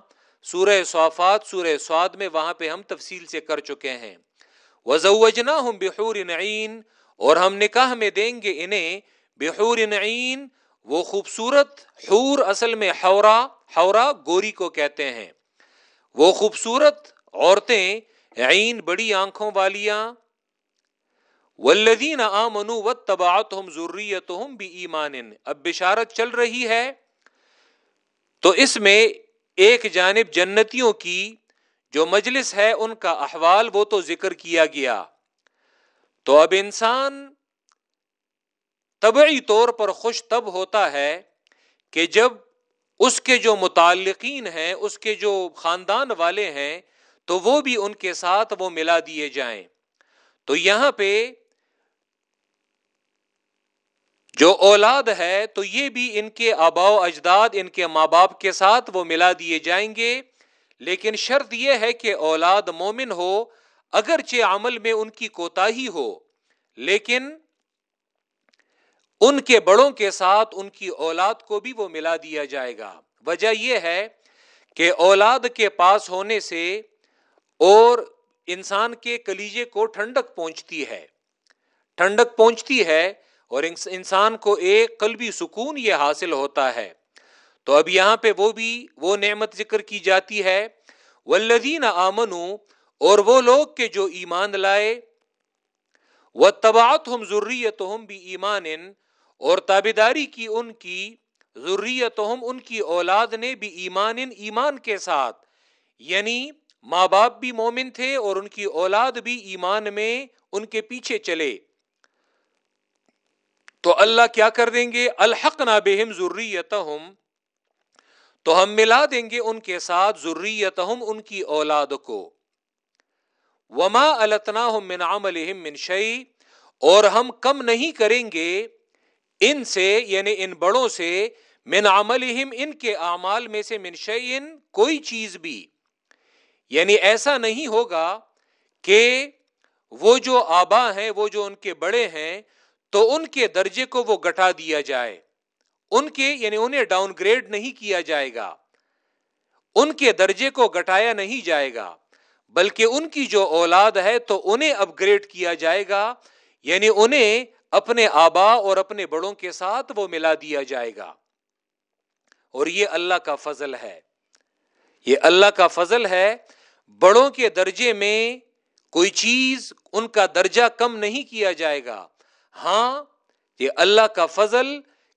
سورہ صوفات سورہ سواد میں وہاں پہ ہم تفصیل سے کر چکے ہیں۔ وزوجنا ہم بحور نعین اور ہم نکاح میں دیں گے انہیں بحور نعین وہ خوبصورت حور اصل میں حورا حورا گوری کو کہتے ہیں۔ وہ خوبصورت عورتیں، عین بڑی آنکھوں والیاں۔ ولدین آمنو و تباعت ہم ایمان اب بشارت چل رہی ہے۔ تو اس میں ایک جانب جنتیوں کی جو مجلس ہے ان کا احوال، وہ تو ذکر کیا گیا۔ تو اب انسان طبعی طور پر خوش تب ہوتا ہے کہ جب اس کے جو متعلقین ہیں، اس کے جو خاندان والے ہیں، تو وہ بھی ان کے ساتھ وہ ملا دیے جائیں۔ تو یہاں پہ جو اولاد ہے تو یہ بھی ان کے آبا و اجداد، ان کے ماں باپ کے ساتھ وہ ملا دیے جائیں گے۔ لیکن شرط یہ ہے کہ اولاد مومن ہو، اگرچہ عمل میں ان کی کوتا ہی ہو، لیکن ان کے بڑوں کے ساتھ ان کی اولاد کو بھی وہ ملا دیا جائے گا۔ وجہ یہ ہے کہ اولاد کے پاس ہونے سے اور انسان کے کلیجے کو ٹھنڈک پہنچتی ہے۔ ٹھنڈک پہنچتی ہے اور انسان کو ایک قلبی سکون یہ حاصل ہوتا ہے۔ تو اب یہاں پہ وہ بھی وہ نعمت ذکر کی جاتی ہے۔ ولدین آمنو اور وہ لوگ کے جو ایمان لائے۔ وہ تباعت ہم ضروریت ہم بھی ایمان اور تابیداری کی ان کی ضروریت ہم ان کی اولاد نے بھی ایمان ایمان کے ساتھ۔ یعنی ماں باپ بھی مومن تھے اور ان کی اولاد بھی ایمان میں ان کے پیچھے چلے۔ تو اللہ کیا کر دیں گے؟ الحق نہ بہم ضروریت تو ہم ملا دیں گے ان کے ساتھ ضروریت ان کی اولاد کو۔ وما التنا من عملہم من شعی اور ہم کم نہیں کریں گے ان سے یعنی ان بڑوں سے، من عملہم، ان کے اعمال میں سے من شعین کوئی چیز بھی۔ یعنی ایسا نہیں ہوگا کہ وہ جو آبا ہیں، وہ جو ان کے بڑے ہیں تو ان کے درجے کو وہ گٹا دیا جائے۔ ان کے یعنی انہیں ڈاؤن گریڈ نہیں کیا جائے گا۔ ان کے درجے کو گٹایا نہیں جائے گا۔ بلکہ ان کی جو اولاد ہے تو انہیں اپ گریڈ کیا جائے گا۔ یعنی انہیں اپنے آبا اور اپنے بڑوں کے ساتھ وہ ملا دیا جائے گا۔ اور یہ اللہ کا فضل ہے۔ یہ اللہ کا فضل ہے۔ بڑوں کے درجے میں کوئی چیز ان کا درجہ کم نہیں کیا جائے گا۔ ہاں یہ اللہ کا فضل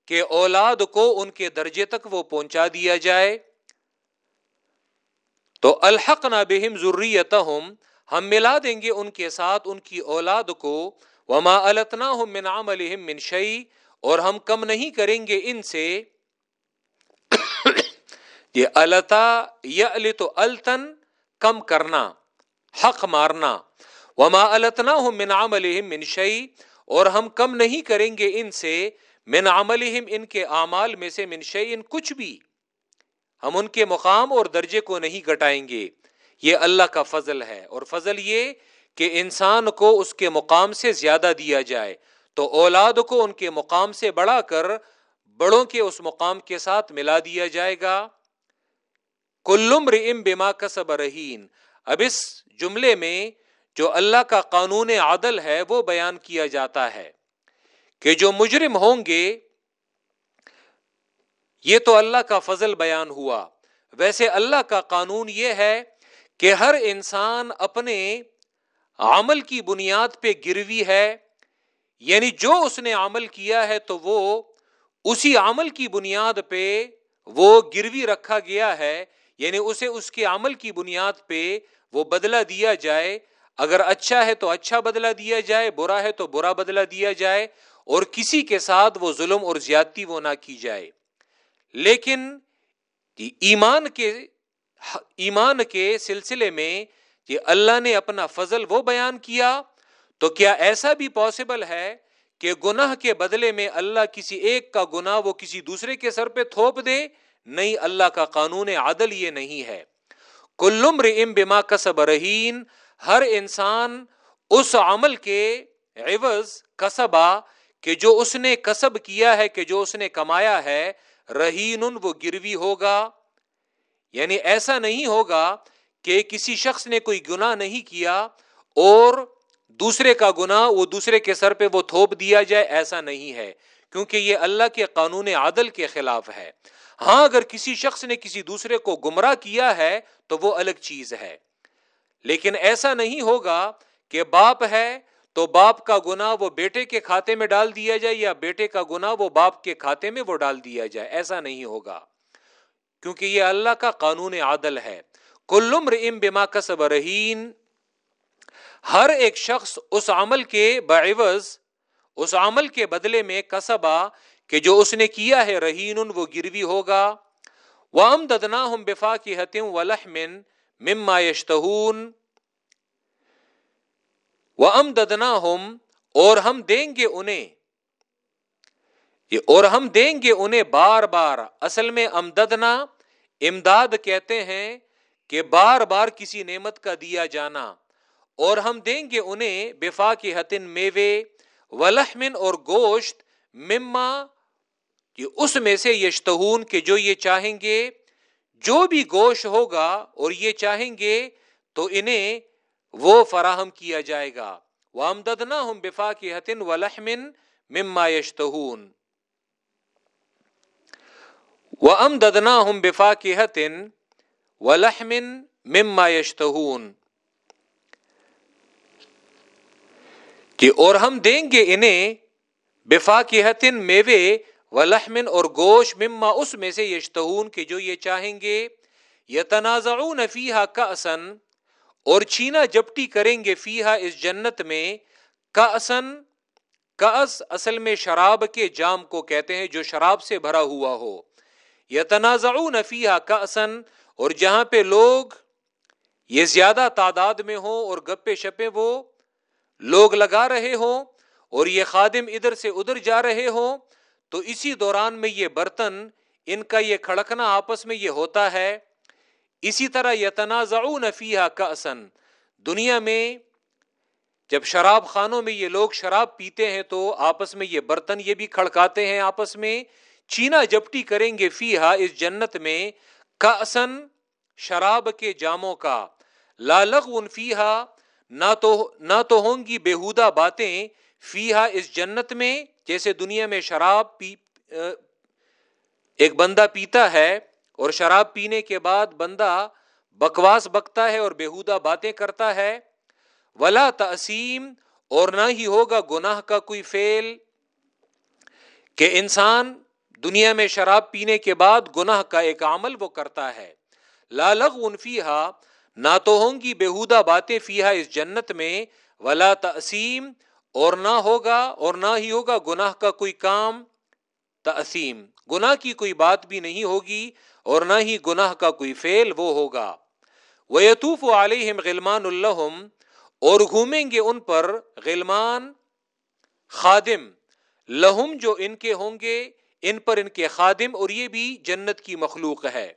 کہ اولاد کو ان کے درجے تک وہ پہنچا دیا جائے۔ تو الحق نہ بہم ضروریت ہم ملا دیں گے ان کے ساتھ ان کی اولاد کو۔ وما التنا ہم منام الحم منشئی اور ہم کم نہیں کریں گے ان سے۔ یہ التا یا تو التن، کم کرنا، حق مارنا۔ وما التنا ہوں منام الحم منشئی اور ہم کم نہیں کریں گے ان سے، من عملہم ان کے اعمال میں سے من شعین کچھ بھی۔ ہم ان کے مقام اور درجے کو نہیں گٹائیں گے۔ یہ اللہ کا فضل ہے۔ اور فضل یہ کہ انسان کو اس کے مقام سے زیادہ دیا جائے۔ تو اولاد کو ان کے مقام سے بڑھا کر بڑوں کے اس مقام کے ساتھ ملا دیا جائے گا۔ کلم رم بما کسب رہین۔ اب اس جملے میں جو اللہ کا قانون عادل ہے، وہ بیان کیا جاتا ہے کہ جو مجرم ہوں گے، یہ تو اللہ کا فضل بیان ہوا۔ ویسے اللہ کا قانون یہ ہے کہ ہر انسان اپنے عمل کی بنیاد پہ گروی ہے یعنی جو اس نے عمل کیا ہے تو وہ اسی عمل کی بنیاد پہ وہ گروی رکھا گیا ہے یعنی اسے اس کے عمل کی بنیاد پہ وہ بدلہ دیا جائے۔ اگر اچھا ہے تو اچھا بدلہ دیا جائے، برا ہے تو برا بدلہ دیا جائے، اور کسی کے ساتھ وہ ظلم اور زیادتی وہ نہ کی جائے۔ لیکن ایمان کے ایمان کے سلسلے میں یہ اللہ نے اپنا فضل وہ بیان کیا، تو کیا ایسا بھی پاسبل ہے کہ گناہ کے بدلے میں اللہ کسی ایک کا گناہ وہ کسی دوسرے کے سر پہ تھوپ دے؟ نہیں، اللہ کا قانون عدل یہ نہیں ہے۔ کلم رم بما کسب رہین ہر انسان اس عمل کے عوض کسبا کہ جو اس نے کسب کیا ہے، کہ جو اس نے کمایا ہے، رہین وہ گروی ہوگا۔ یعنی ایسا نہیں ہوگا کہ کسی شخص نے کوئی گناہ نہیں کیا اور دوسرے کا گنا وہ دوسرے کے سر پہ وہ تھوپ دیا جائے، ایسا نہیں ہے۔ کیونکہ یہ اللہ کے قانون عادل کے خلاف ہے۔ ہاں اگر کسی شخص نے کسی دوسرے کو گمراہ کیا ہے تو وہ الگ چیز ہے۔ لیکن ایسا نہیں ہوگا کہ باپ ہے تو باپ کا گنا وہ بیٹے کے کھاتے میں ڈال دیا جائے یا بیٹے کا گنا وہ باپ کے کھاتے میں وہ ڈال دیا جائے، ایسا نہیں ہوگا۔ کیونکہ یہ اللہ کا قانون عادل ہے۔ کلم رم بما کسب رہین۔ ہر ایک شخص اس عمل کے بعوض اس عمل کے بدلے میں کسبا کہ جو اس نے کیا ہے رہین وہ گروی ہوگا۔ وام ددنا ہم مما یشتہون و ام ددنا ہم اور ہم دیں گے انہیں۔ اور ہم دیں گے انہیں بار بار۔ اصل میں امددنا امداد کہتے ہیں کہ بار بار کسی نعمت کا دیا جانا۔ اور ہم دیں گے انہیں بفا کی حتن میوے ولحمن اور گوشت مما۔ اس میں سے یشتہون کے جو یہ چاہیں گے۔ جو بھی گوشت ہوگا اور یہ چاہیں گے تو انہیں وہ فراہم کیا جائے گا۔ وہ امددنا ہم بفا کی حتن و لحمن مما یشتہون وہ ام ددنا ہم بفا کی حتن و لحمن مما یشتہون کہ اور ہم دیں گے انہیں بفا کی حتن میوے و لحمن اور گوش مما اس میں سے یشتہون کے جو یہ چاہیں گے یہ تنازع فیحا اور چھینا جپٹی کریں گے فیحا اس جنت میں کا اصن اصل میں شراب کے جام کو کہتے ہیں، جو شراب سے بھرا ہوا ہو۔ یا تنازع نفیہ اور جہاں پہ لوگ یہ زیادہ تعداد میں ہوں اور گپے شپے وہ لوگ لگا رہے ہوں، اور یہ خادم ادھر سے ادھر جا رہے ہوں تو اسی دوران میں یہ برتن ان کا یہ کھڑکنا آپس میں یہ ہوتا ہے، اسی طرح یہ تنازع نفیہ کا اصن دنیا میں جب شراب خانوں میں یہ لوگ شراب پیتے ہیں تو آپس میں یہ برتن یہ بھی کھڑکاتے ہیں آپس میں۔ چینا جپٹی کریں گے فی ہا اس جنت میں کا اصن شراب کے جاموں کا۔ لالغ ان فیحا نہ تو نہ تو ہوں گی بےحدہ باتیں فیحا اس جنت میں، جیسے دنیا میں شراب پی ایک بندہ پیتا ہے اور شراب پینے کے بعد بندہ بکواس بکتا ہے اور بےحدہ باتیں کرتا ہے، ولا تسیم اور نہ ہی ہوگا گناہ کا کوئی فیل کہ انسان دنیا میں شراب پینے کے بعد گناہ کا ایک عمل وہ کرتا ہے۔ لالغ ان فیحا نہ تو ہوں گی بےحدہ باتیں فیحا اس جنت میں۔ ولا تسیم اور نہ ہوگا اور نہ ہی ہوگا گناہ کا کوئی کام تسیم گناہ کی کوئی بات بھی نہیں ہوگی اور نہ ہی گناہ کا کوئی فیل وہ ہوگا۔ وہ یتوف علیہم غلمان الحم اور گھومیں گے ان پر غلمان خادم۔ لہم جو ان کے ہوں گے، ان پر ان کے خادم اور یہ بھی جنت کی مخلوق ہے۔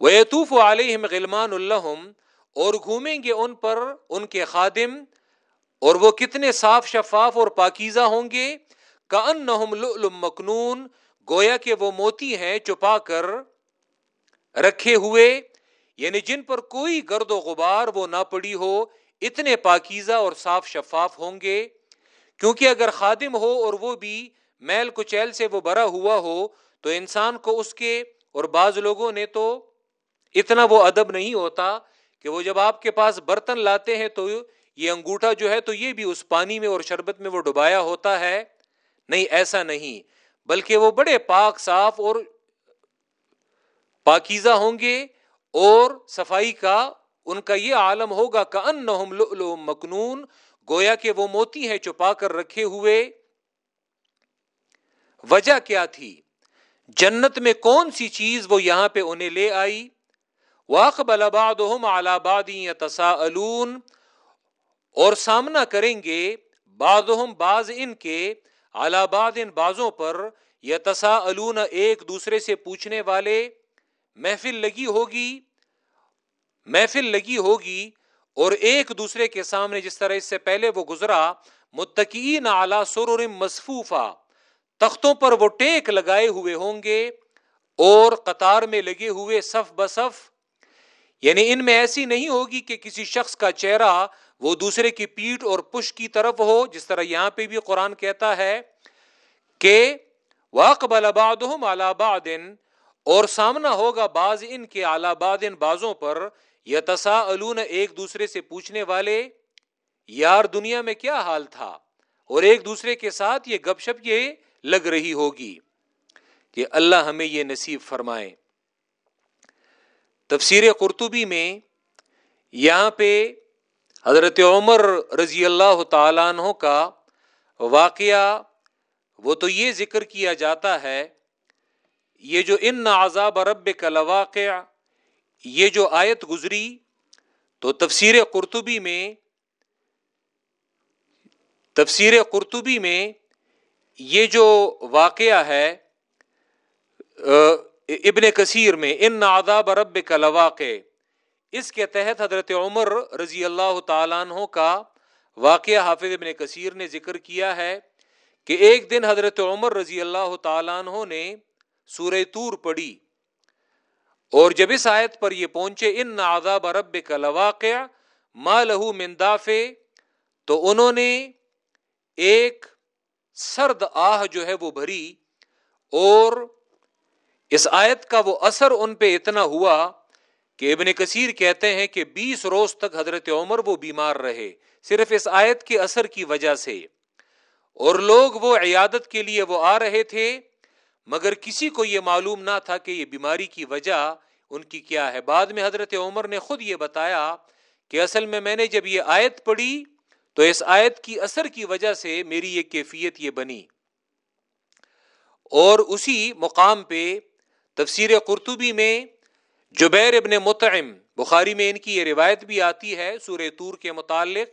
وہ یتوف علیہم غلمان الحم اور گھومیں گے ان پر ان کے خادم۔ اور وہ کتنے صاف شفاف اور پاکیزہ ہوں گے؟ کا ان مکنون، گویا کہ وہ موتی ہیں چپا کر رکھے ہوئے یعنی جن پر کوئی گرد و غبار وہ نہ پڑی ہو، اتنے پاکیزہ اور صاف شفاف ہوں گے۔ کیونکہ اگر خادم ہو اور وہ بھی میل کچیل سے وہ بھرا ہوا ہو، تو انسان کو اس کے اور بعض لوگوں نے تو اتنا وہ ادب نہیں ہوتا کہ وہ جب آپ کے پاس برتن لاتے ہیں تو یہ انگوٹھا جو ہے تو یہ بھی اس پانی میں اور شربت میں وہ ڈبایا ہوتا ہے۔ نہیں، ایسا نہیں، بلکہ وہ بڑے پاک، صاف اور پاکیزہ ہوں گے اور صفائی کا ان کا یہ عالم ہوگا کہ ان مکنون، گویا کہ وہ موتی ہیں چھپا کر رکھے ہوئے۔ وجہ کیا تھی؟ جنت میں کون سی چیز وہ یہاں پہ انہیں لے آئی؟ واقبل بعضهم على اور سامنا کریں گے بعضهم بعض ان کے بعض ان بازوں پر یا تسا ایک دوسرے سے پوچھنے والے، محفل لگی ہوگی؟ محفل لگی ہوگی اور ایک دوسرے کے سامنے جس طرح اس سے پہلے وہ گزرا متقین اعلی سرور مصفوفہ، تختوں پر وہ ٹیک لگائے ہوئے ہوں گے اور قطار میں لگے ہوئے صف بصف یعنی ان میں ایسی نہیں ہوگی کہ کسی شخص کا چہرہ وہ دوسرے کی پیٹ اور پش کی طرف ہو، جس طرح یہاں پہ بھی قرآن کہتا ہے کہ واقبل بعضهم على بعض، اور سامنا ہوگا بعض ان کے اعلی بعض ان بازوں پر یتساءلون ایک دوسرے سے پوچھنے والے، یار دنیا میں کیا حال تھا؟ اور ایک دوسرے کے ساتھ یہ گپ شپ یہ لگ رہی ہوگی کہ اللہ ہمیں یہ نصیب فرمائے۔ تفسیر قرطبی میں یہاں پہ حضرت عمر رضی اللہ تعالیٰ عنہ کا واقعہ، وہ تو یہ ذکر کیا جاتا ہے، یہ جو ان عذاب رب کا لواقع، یہ جو آیت گزری تو تفسیر قرطبی میں، تفسیر قرطبی میں یہ جو واقعہ ہے ابن کثیر میں، ان عذاب رب کا لواقع اس کے تحت حضرت عمر رضی اللہ تعالیٰ عنہ کا واقعہ حافظ ابن کثیر نے ذکر کیا ہے کہ ایک دن حضرت عمر رضی اللہ تعالیٰ عنہ نے سورہ تور پڑھی اور جب اس آیت پر یہ پہنچے، ان عذاب رب کا لواقع، ما لہو مندافے تو انہوں نے ایک سرد آہ جو ہے وہ بھری اور اس آیت کا وہ اثر ان پہ اتنا ہوا کہ ابن کثیر کہتے ہیں کہ بیس روز تک حضرت عمر وہ بیمار رہے، صرف اس آیت کے اثر کی وجہ سے۔ اور لوگ وہ عیادت کے لیے وہ آ رہے تھے، مگر کسی کو یہ معلوم نہ تھا کہ یہ بیماری کی وجہ ان کی کیا ہے۔ بعد میں حضرت عمر نے خود یہ بتایا کہ اصل میں میں نے جب یہ آیت پڑھی تو اس آیت کی اثر کی وجہ سے میری یہ کیفیت یہ بنی۔ اور اسی مقام پہ تفسیر قرطبی میں جبیر ابن متعم بخاری میں ان کی یہ روایت بھی آتی ہے سورہ تور کے متعلق۔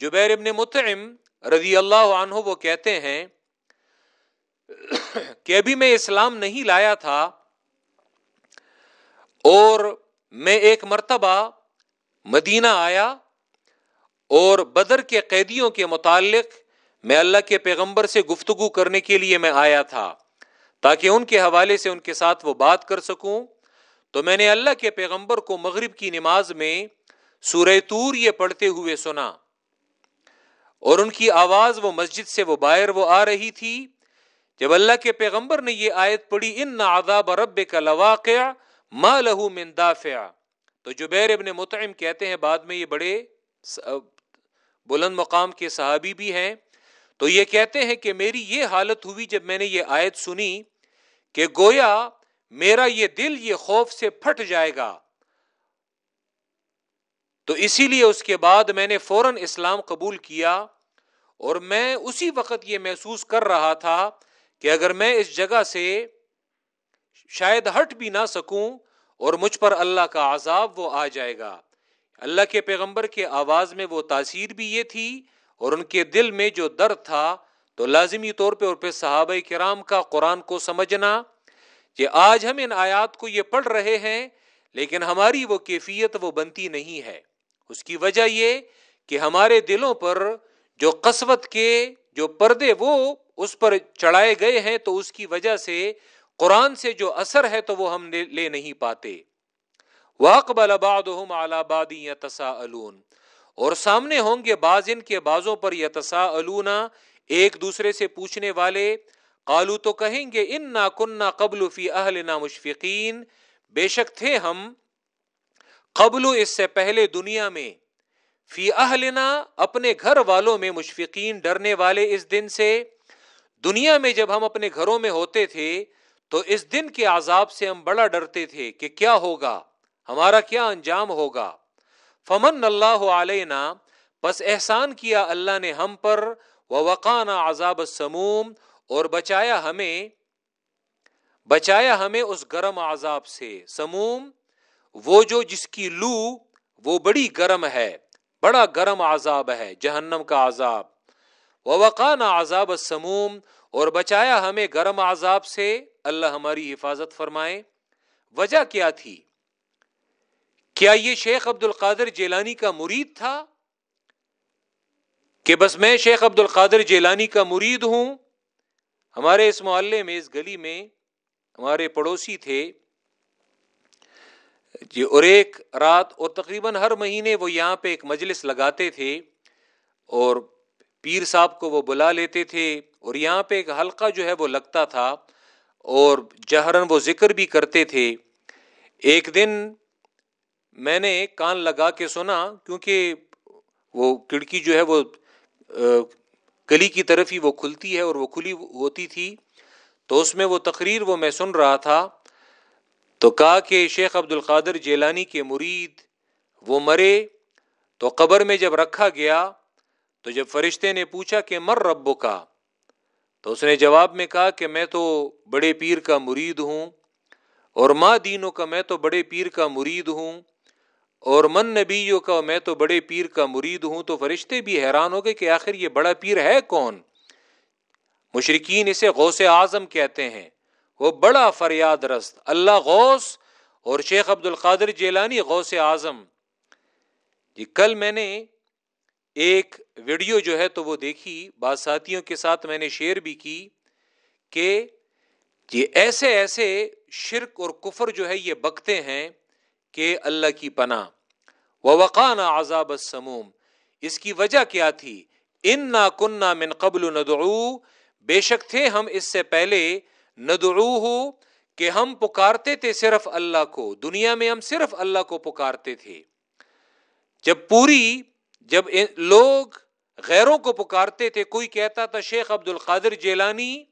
جبیر ابن متعم رضی اللہ عنہ وہ کہتے ہیں کہ ابھی میں اسلام نہیں لایا تھا اور میں ایک مرتبہ مدینہ آیا اور بدر کے قیدیوں کے متعلق میں اللہ کے پیغمبر سے گفتگو کرنے کے لیے میں آیا تھا تاکہ ان کے حوالے سے ان کے ساتھ وہ بات کر سکوں۔ تو میں نے اللہ کے پیغمبر کو مغرب کی نماز میں سورہ تور یہ پڑھتے ہوئے سنا۔ اور ان کی آواز وہ مسجد سے وہ باہر وہ آ رہی تھی۔ جب اللہ کے پیغمبر نے یہ آیت پڑھی، ان عذاب رب کا لواقع ما لہو من دافع. تو جبیر ابن متعم کہتے ہیں، بعد میں یہ بڑے بلند مقام کے صحابی بھی ہیں۔ تو یہ کہتے ہیں کہ میری یہ حالت ہوئی جب میں نے یہ آیت سنی کہ گویا میرا یہ دل یہ خوف سے پھٹ جائے گا۔ تو اسی لیے اس کے بعد میں نے فوراً اسلام قبول کیا اور میں اسی وقت یہ محسوس کر رہا تھا کہ اگر میں اس جگہ سے شاید ہٹ بھی نہ سکوں اور مجھ پر اللہ کا عذاب وہ آ جائے گا۔ اللہ کے پیغمبر کے آواز میں وہ تاثیر بھی یہ تھی اور ان کے دل میں جو درد تھا تو لازمی طور پہ اور پہ صحابہ کرام کا قرآن کو سمجھنا کہ آج ہم ان آیات کو یہ پڑھ رہے ہیں، لیکن ہماری وہ کیفیت وہ بنتی نہیں ہے۔ اس کی وجہ یہ کہ ہمارے دلوں پر جو قسوت کے جو پردے وہ اس پر چڑھائے گئے ہیں، تو اس کی وجہ سے قرآن سے جو اثر ہے، تو وہ ہم لے نہیں پاتے۔ واقبل بعضهم على بعض يتساءلون۔ اور سامنے ہوں گے بعض ان کے بازوں پر يتساءلون، ایک دوسرے سے پوچھنے والے قالو تو کہیں گے ان نا کنہ قبل فی اہل نا مشفقین بے شک تھے ہم قبل اس سے پہلے دنیا میں۔ فی اہلنا اپنے گھر والوں میں مشفقین ڈرنے والے اس دن سے۔ دنیا میں جب ہم اپنے گھروں میں ہوتے تھے، تو اس دن کے عذاب سے ہم بڑا ڈرتے تھے کہ کیا ہوگا، ہمارا کیا انجام ہوگا۔ فمن اللہ علینا بس احسان کیا اللہ نے ہم پر۔ وہ وقانا عذاب سموم اور بچایا ہمیں بچایا ہمیں اس گرم عذاب سے۔ سموم، وہ جو جس کی لو، وہ بڑی گرم ہے، بڑا گرم عذاب ہے، جہنم کا عذاب۔ وقان عذاب سموم اور بچایا ہمیں گرم عذاب سے۔ اللہ ہماری حفاظت فرمائے۔ وجہ کیا تھی؟ کیا یہ شیخ عبد القادر جیلانی کا مرید تھا؟ کہ بس میں شیخ عبد القادر جیلانی کا مرید ہوں۔ ہمارے اس محلے میں، اس گلی میں ہمارے پڑوسی تھے۔ جی اور ایک رات، اور تقریباً ہر مہینے وہ یہاں پہ ایک مجلس لگاتے تھے اور پیر صاحب کو وہ بلا لیتے تھے۔ اور یہاں پہ ایک حلقہ جو ہے وہ لگتا تھا اور جہرن وہ ذکر بھی کرتے تھے۔ ایک دن میں نے کان لگا کے سنا، کیونکہ وہ کھڑکی جو ہے وہ گلی کی طرف ہی وہ کھلتی ہے اور وہ کھلی ہوتی تھی تو اس میں وہ تقریر وہ میں سن رہا تھا تو کہا کہ شیخ عبد القادر جیلانی کے مرید وہ مرے تو قبر میں جب رکھا گیا تو جب فرشتے نے پوچھا کہ مر رب کا تو اس نے جواب میں کہا کہ میں تو بڑے پیر کا مرید ہوں اور ماں دینوں کا میں تو بڑے پیر کا مرید ہوں اور من نبیوں کا، میں تو بڑے پیر کا مرید ہوں، تو فرشتے بھی حیران ہو گئے کہ آخر یہ بڑا پیر ہے کون؟ مشرقین اسے غوث اعظم کہتے ہیں۔ وہ بڑا فریاد رست۔ اللہ غوث اور شیخ عبد القادر جیلانی غوث اعظم۔ جی کل میں نے ایک ویڈیو جو ہے تو وہ دیکھی۔ بعض ساتھیوں کے ساتھ میں نے شیئر بھی کی کہ یہ ایسے ایسے شرک اور کفر جو ہے یہ بکتے ہیں۔ کہ اللہ کی پناہ۔ وہ وقان عذاب السموم۔ اس کی وجہ کیا تھی؟ ان نا کنہ من قبل ندعو۔ بے شک تھے ہم اس سے پہلے۔ ندعو ہو کہ ہم پکارتے تھے صرف اللہ کو۔ دنیا میں ہم صرف اللہ کو پکارتے تھے۔ جب پوری، جب لوگ غیروں کو پکارتے تھے، کوئی کہتا تھا، شیخ عبد القادر جیلانی،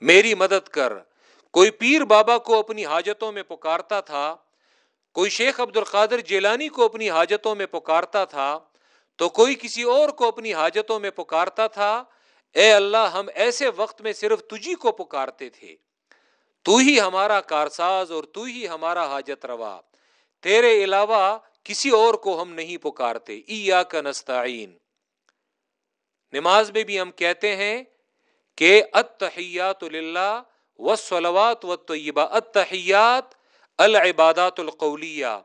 میری مدد کر۔ کوئی پیر بابا کو اپنی حاجتوں میں پکارتا تھا۔ کوئی شیخ عبد القادر جیلانی کو اپنی حاجتوں میں پکارتا تھا تو کوئی کسی اور کو اپنی حاجتوں میں پکارتا تھا، اے اللہ، ہم ایسے وقت میں صرف تجھی کو پکارتے تھے۔ تو ہی ہمارا کارساز اور تو ہی ہمارا حاجت روا۔ تیرے علاوہ کسی اور کو ہم نہیں پکارتے۔ ای کا نستعین۔ نماز میں بھی ہم کہتے ہیں کہ اتحیات للہ وسلوات و طیبہ اتحیات العبادات القولیہ،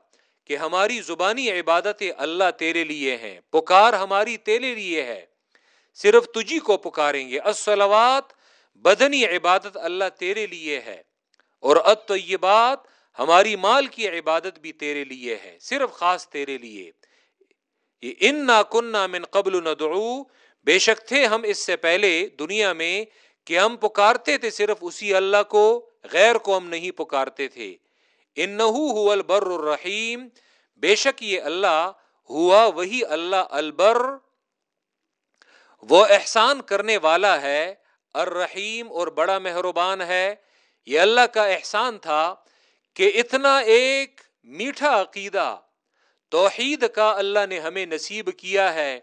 کہ ہماری زبانی عبادت اللہ تیرے لیے ہیں، پکار ہماری تیرے لیے ہے، صرف تجھی کو پکاریں گے۔ السلوات بدنی عبادت اللہ تیرے لیے ہے، اور الطیبات، ہماری مال کی عبادت بھی تیرے لیے ہے، صرف خاص تیرے لیے۔ یہ ان نا کنہ من قبل ندعو، بے شک تھے ہم اس سے پہلے دنیا میں کہ ہم پکارتے تھے صرف اسی اللہ کو، غیر کو ہم نہیں پکارتے تھے۔ انہو البر الرحیم۔ بے شک یہ اللہ ہوا وہی اللہ البر۔ وہ احسان کرنے والا ہے، الرحیم اور بڑا مہربان ہے۔ یہ اللہ کا احسان تھا کہ اتنا ایک میٹھا عقیدہ، توحید کا اللہ نے ہمیں نصیب کیا ہے۔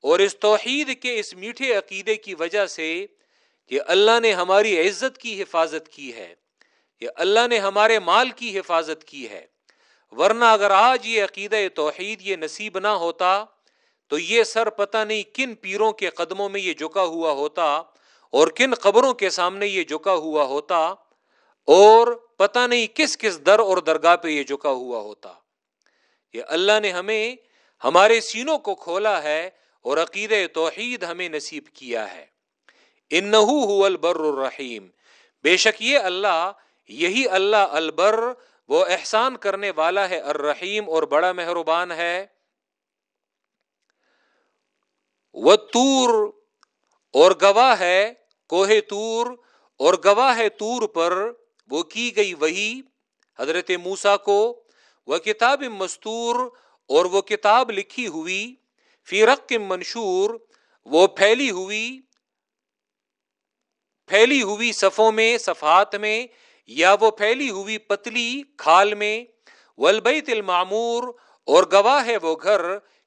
اور اس توحید کے اس میٹھے عقیدے کی وجہ سے کہ اللہ نے ہماری عزت کی حفاظت کی ہے۔ کہ اللہ نے ہمارے مال کی حفاظت کی ہے۔ ورنہ اگر آج یہ عقیدہ توحید یہ نصیب نہ ہوتا، تو یہ سر پتہ نہیں کن پیروں کے قدموں میں یہ جھکا ہوا ہوتا اور کن قبروں کے سامنے یہ جھکا ہوا ہوتا اور پتہ نہیں کس کس در اور درگاہ پہ یہ جھکا ہوا ہوتا۔ یہ اللہ نے ہمیں، ہمارے سینوں کو کھولا ہے اور عقید توحید ہمیں نصیب کیا ہے۔ انہو هو البر الرحیم۔ بے شک یہ اللہ یہی اللہ البر وہ احسان کرنے والا ہے، الرحیم اور بڑا مہربان ہے۔ وہ تور اور گواہ ہے، کوہ تور اور گواہ ہے تور پر وہ کی گئی وہی حضرت موسا کو وہ کتاب مستور اور وہ کتاب لکھی ہوئی، فی رق منشور وہ پھیلی ہوئی پھیلی ہوئی صفوں میں صفات میں یا وہ پھیلی ہوئی پتلی کھال میں ولبیت المعمور، اور گواہ ہے وہ گھر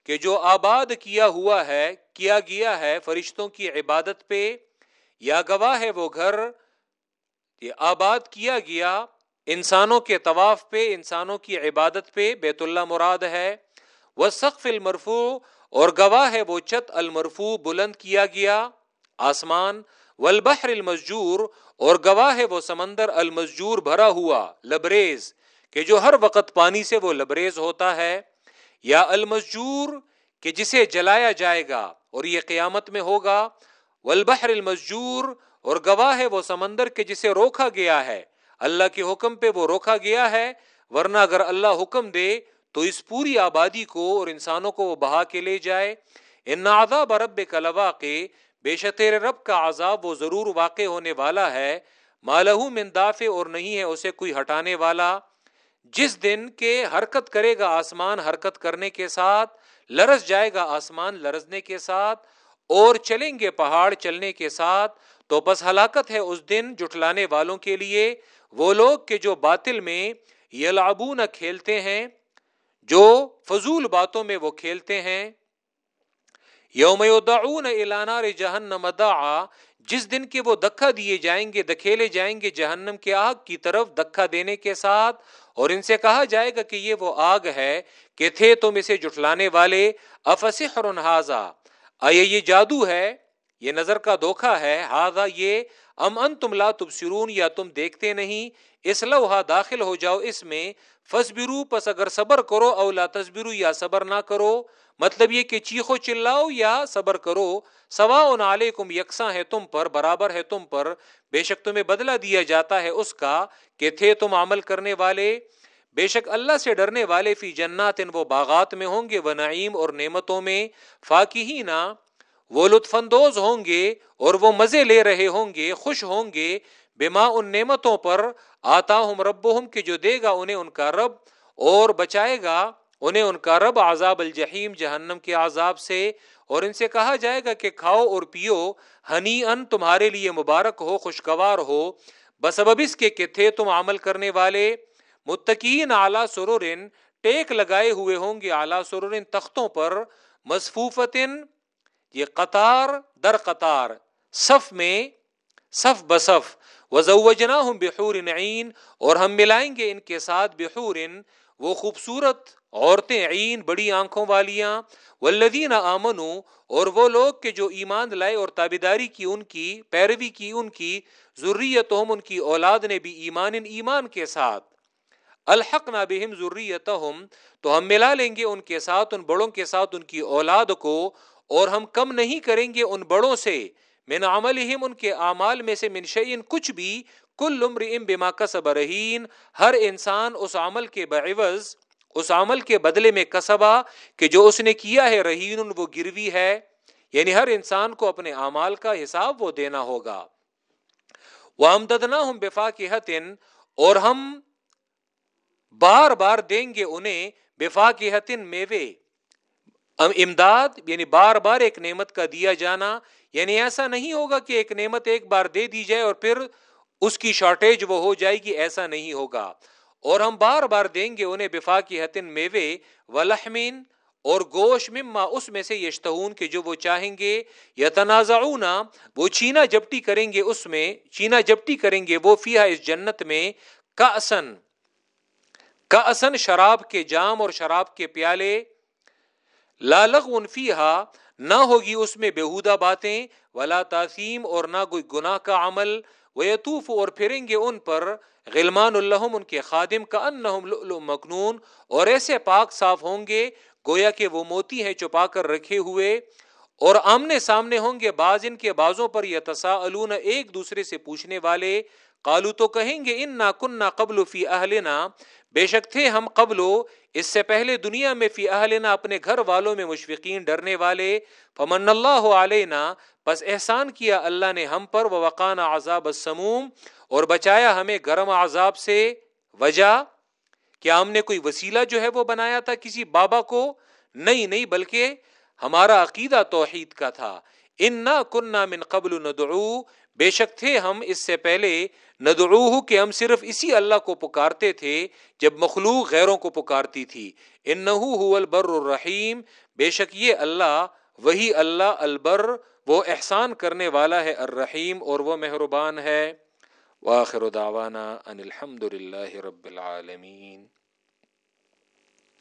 کہ جو آباد کیا ہوا ہے، کیا گیا ہے فرشتوں کی عبادت پہ۔ یا گواہ ہے وہ گھر یہ آباد کیا گیا انسانوں کے طواف پہ، انسانوں کی عبادت پہ، بیت اللہ مراد ہے۔ وہ سقف المرفو اور گواہ ہے وہ چت المرفو بلند کیا گیا۔ آسمان والبحر المسجور اور گواہ ہے وہ سمندر المسجور بھرا ہوا، لبریز، کہ جو ہر وقت پانی سے وہ لبریز ہوتا ہے، یا المسجور کہ جسے جلایا جائے گا اور یہ قیامت میں ہوگا، والبحر المسجور اور گواہ ہے وہ سمندر کے جسے روکا گیا ہے۔ اللہ کے حکم پہ وہ روکا گیا ہے، ورنہ اگر اللہ حکم دے تو اس پوری آبادی کو اور انسانوں کو وہ بہا کے لے جائے۔ ان عذاب رب کلوا کے بے شتیر رب کا عذاب وہ ضرور واقع ہونے والا ہے مالہ من دافع اور نہیں ہے اسے کوئی ہٹانے والا۔ جس دن کے حرکت کرے گا آسمان حرکت کرنے کے ساتھ لرس جائے گا آسمان لرزنے کے ساتھ، اور چلیں گے پہاڑ چلنے کے ساتھ، تو بس ہلاکت ہے اس دن جٹلانے والوں کے لیے۔ وہ لوگ کے جو باطل میں یلعبون کھیلتے ہیں، جو فضول باتوں میں وہ کھیلتے ہیں۔ یوم یدعون الى نار جہنم دعا، جس دن کے وہ دکھا دیے جائیں گے، دکھیلے جائیں گے جہنم کے آگ کی طرف دکھا دینے کے ساتھ، اور ان سے کہا جائے گا کہ یہ وہ آگ ہے کہ تھے تم اسے جٹلانے والے۔ افسحر حاضا آئے یہ جادو ہے؟ یہ نظر کا دھوکھا ہے۔ ہاضا یہ ام ان تم لا تبصرون، یا تم دیکھتے نہیں۔ اس لوہا داخل ہو جاؤ اس میں۔ فصبرو پس اگر صبر کرو، او لا تصبرو یا صبر نہ کرو۔ مطلب یہ کہ چیخو چلاؤ یا صبر کرو سوا علیکم، یکساں ہے تم پر، برابر ہے تم پر، بے شک تمہیں بدلہ دیا جاتا ہے اس کا کہ تھے تم عمل کرنے والے۔ بے شک اللہ سے ڈرنے والے فی جنات ان وہ باغات میں ہوں گے، وہ نعیم اور نعمتوں میں فاکی نہ وہ لطف اندوز ہوں گے اور وہ مزے لے رہے ہوں گے، خوش ہوں گے۔ بما ان نعمتوں پر آتا ہوں رب کہ جو دے گا انہیں ان کا رب اور بچائے گا۔ انہیں ان کا رب عذاب الجحیم جہنم کے عذاب سے، اور ان سے کہا جائے گا کہ کھاؤ اور پیو، ہنی ان تمہارے لیے مبارک ہو، خوشگوار ہو۔ بس اس کے کہ تھے تم عمل کرنے والے۔ متقین اعلی سرورن ٹیک لگائے ہوئے ہوں گے اعلی سرورن تختوں پر۔ مصفوفتن، یہ قطار در قطار، صف میں، صف بصف۔ وزوجنا ہوں بحور عین اور ہم ملائیں گے ان کے ساتھ بحور وہ خوبصورت عورتیں عین بڑی آنکھوں والیاں، والذین آمنو اور وہ لوگ کے جو ایمان لائے اور تابیداری کی ان کی، پیروی کی ان کی ضروریتہم ان کی اولاد نے بھی ایمان ان ایمان کے ساتھ۔ الحق نہ بہم ضروریتہم تو ہم ملا لیں گے ان کے ساتھ، ان بڑوں کے ساتھ ان کی اولاد کو، اور ہم کم نہیں کریں گے ان بڑوں سے۔ من عملہم ان کے اعمال میں سے من شیئن کچھ بھی کل امرئ بما کسب رہین، ہر انسان اس عمل کے بعوض، اس عمل کے بدلے میں کسبا کہ جو اس نے کیا ہے رہین، وہ گروی ہے۔ یعنی ہر انسان کو اپنے اعمال کا حساب وہ دینا ہوگا۔ وہ وَأَمْدَدْنَاهُمْ بِفَاكِهَةٍ، اور ہم بار بار دیں گے انہیں بفاقہتن میوے۔ امداد یعنی بار بار ایک نعمت کا دیا جانا۔ یعنی ایسا نہیں ہوگا کہ ایک نعمت ایک بار دے دی جائے اور پھر اس کی شارٹیج وہ ہو جائے گی، ایسا نہیں ہوگا۔ اور ہم بار بار دیں گے انہیں بفا کی حتن میوے ولحمین، اور گوش مما اس میں سے یشتہون کے جو وہ چاہیں گے۔ یا تنازعون وہ چینا جپٹی کریں گے اس میں، چینا جپٹی کریں گے وہ فیہا اس جنت میں۔ کا اسن کا اسن شراب کے جام اور شراب کے پیالے۔ لالغ فیہا، نہ ہوگی اس میں بےحودہ باتیں۔ ولا تاثیم، اور نہ کوئی گناہ کا عمل۔ ویتوف اور پھریں گے ان پر غلمان الحم ان کے خادم کا انہم مکنون، اور ایسے پاک صاف ہوں گے، گویا کہ وہ موتی ہیں چپا کر رکھے ہوئے، اور آمنے سامنے ہوں گے، بعض ان کے بازوں پر یتساءلون، ایک دوسرے سے پوچھنے والے کالو تو کہیں گے ان نہ کن نہ قبل فی اہلنا بے شک تھے ہم قبل اس سے پہلے دنیا میں فی اہلنا اپنے گھر والوں میں مشفقین ڈرنے والے۔ فمن اللہ علینا بس احسان کیا اللہ نے ہم پر وقان عذاب السموم، اور بچایا ہمیں گرم عذاب سے۔ وجہ، کیا ہم نے کوئی وسیلہ جو ہے وہ بنایا تھا کسی بابا کو؟ نہیں نہیں، بلکہ ہمارا عقیدہ توحید کا تھا۔ ان نہ کنہ من قبل ندعو بے شک تھے ہم اس سے پہلے ندعوہ کہ ہم صرف اسی اللہ کو پکارتے تھے جب مخلوق غیروں کو پکارتی تھی۔ انہو هو البر الرحیم۔ بے شک یہ اللہ، وہی اللہ البر، وہ احسان کرنے والا ہے الرحیم اور وہ مہربان ہے۔ واخر دعوانا ان الحمد للہ رب العالمین۔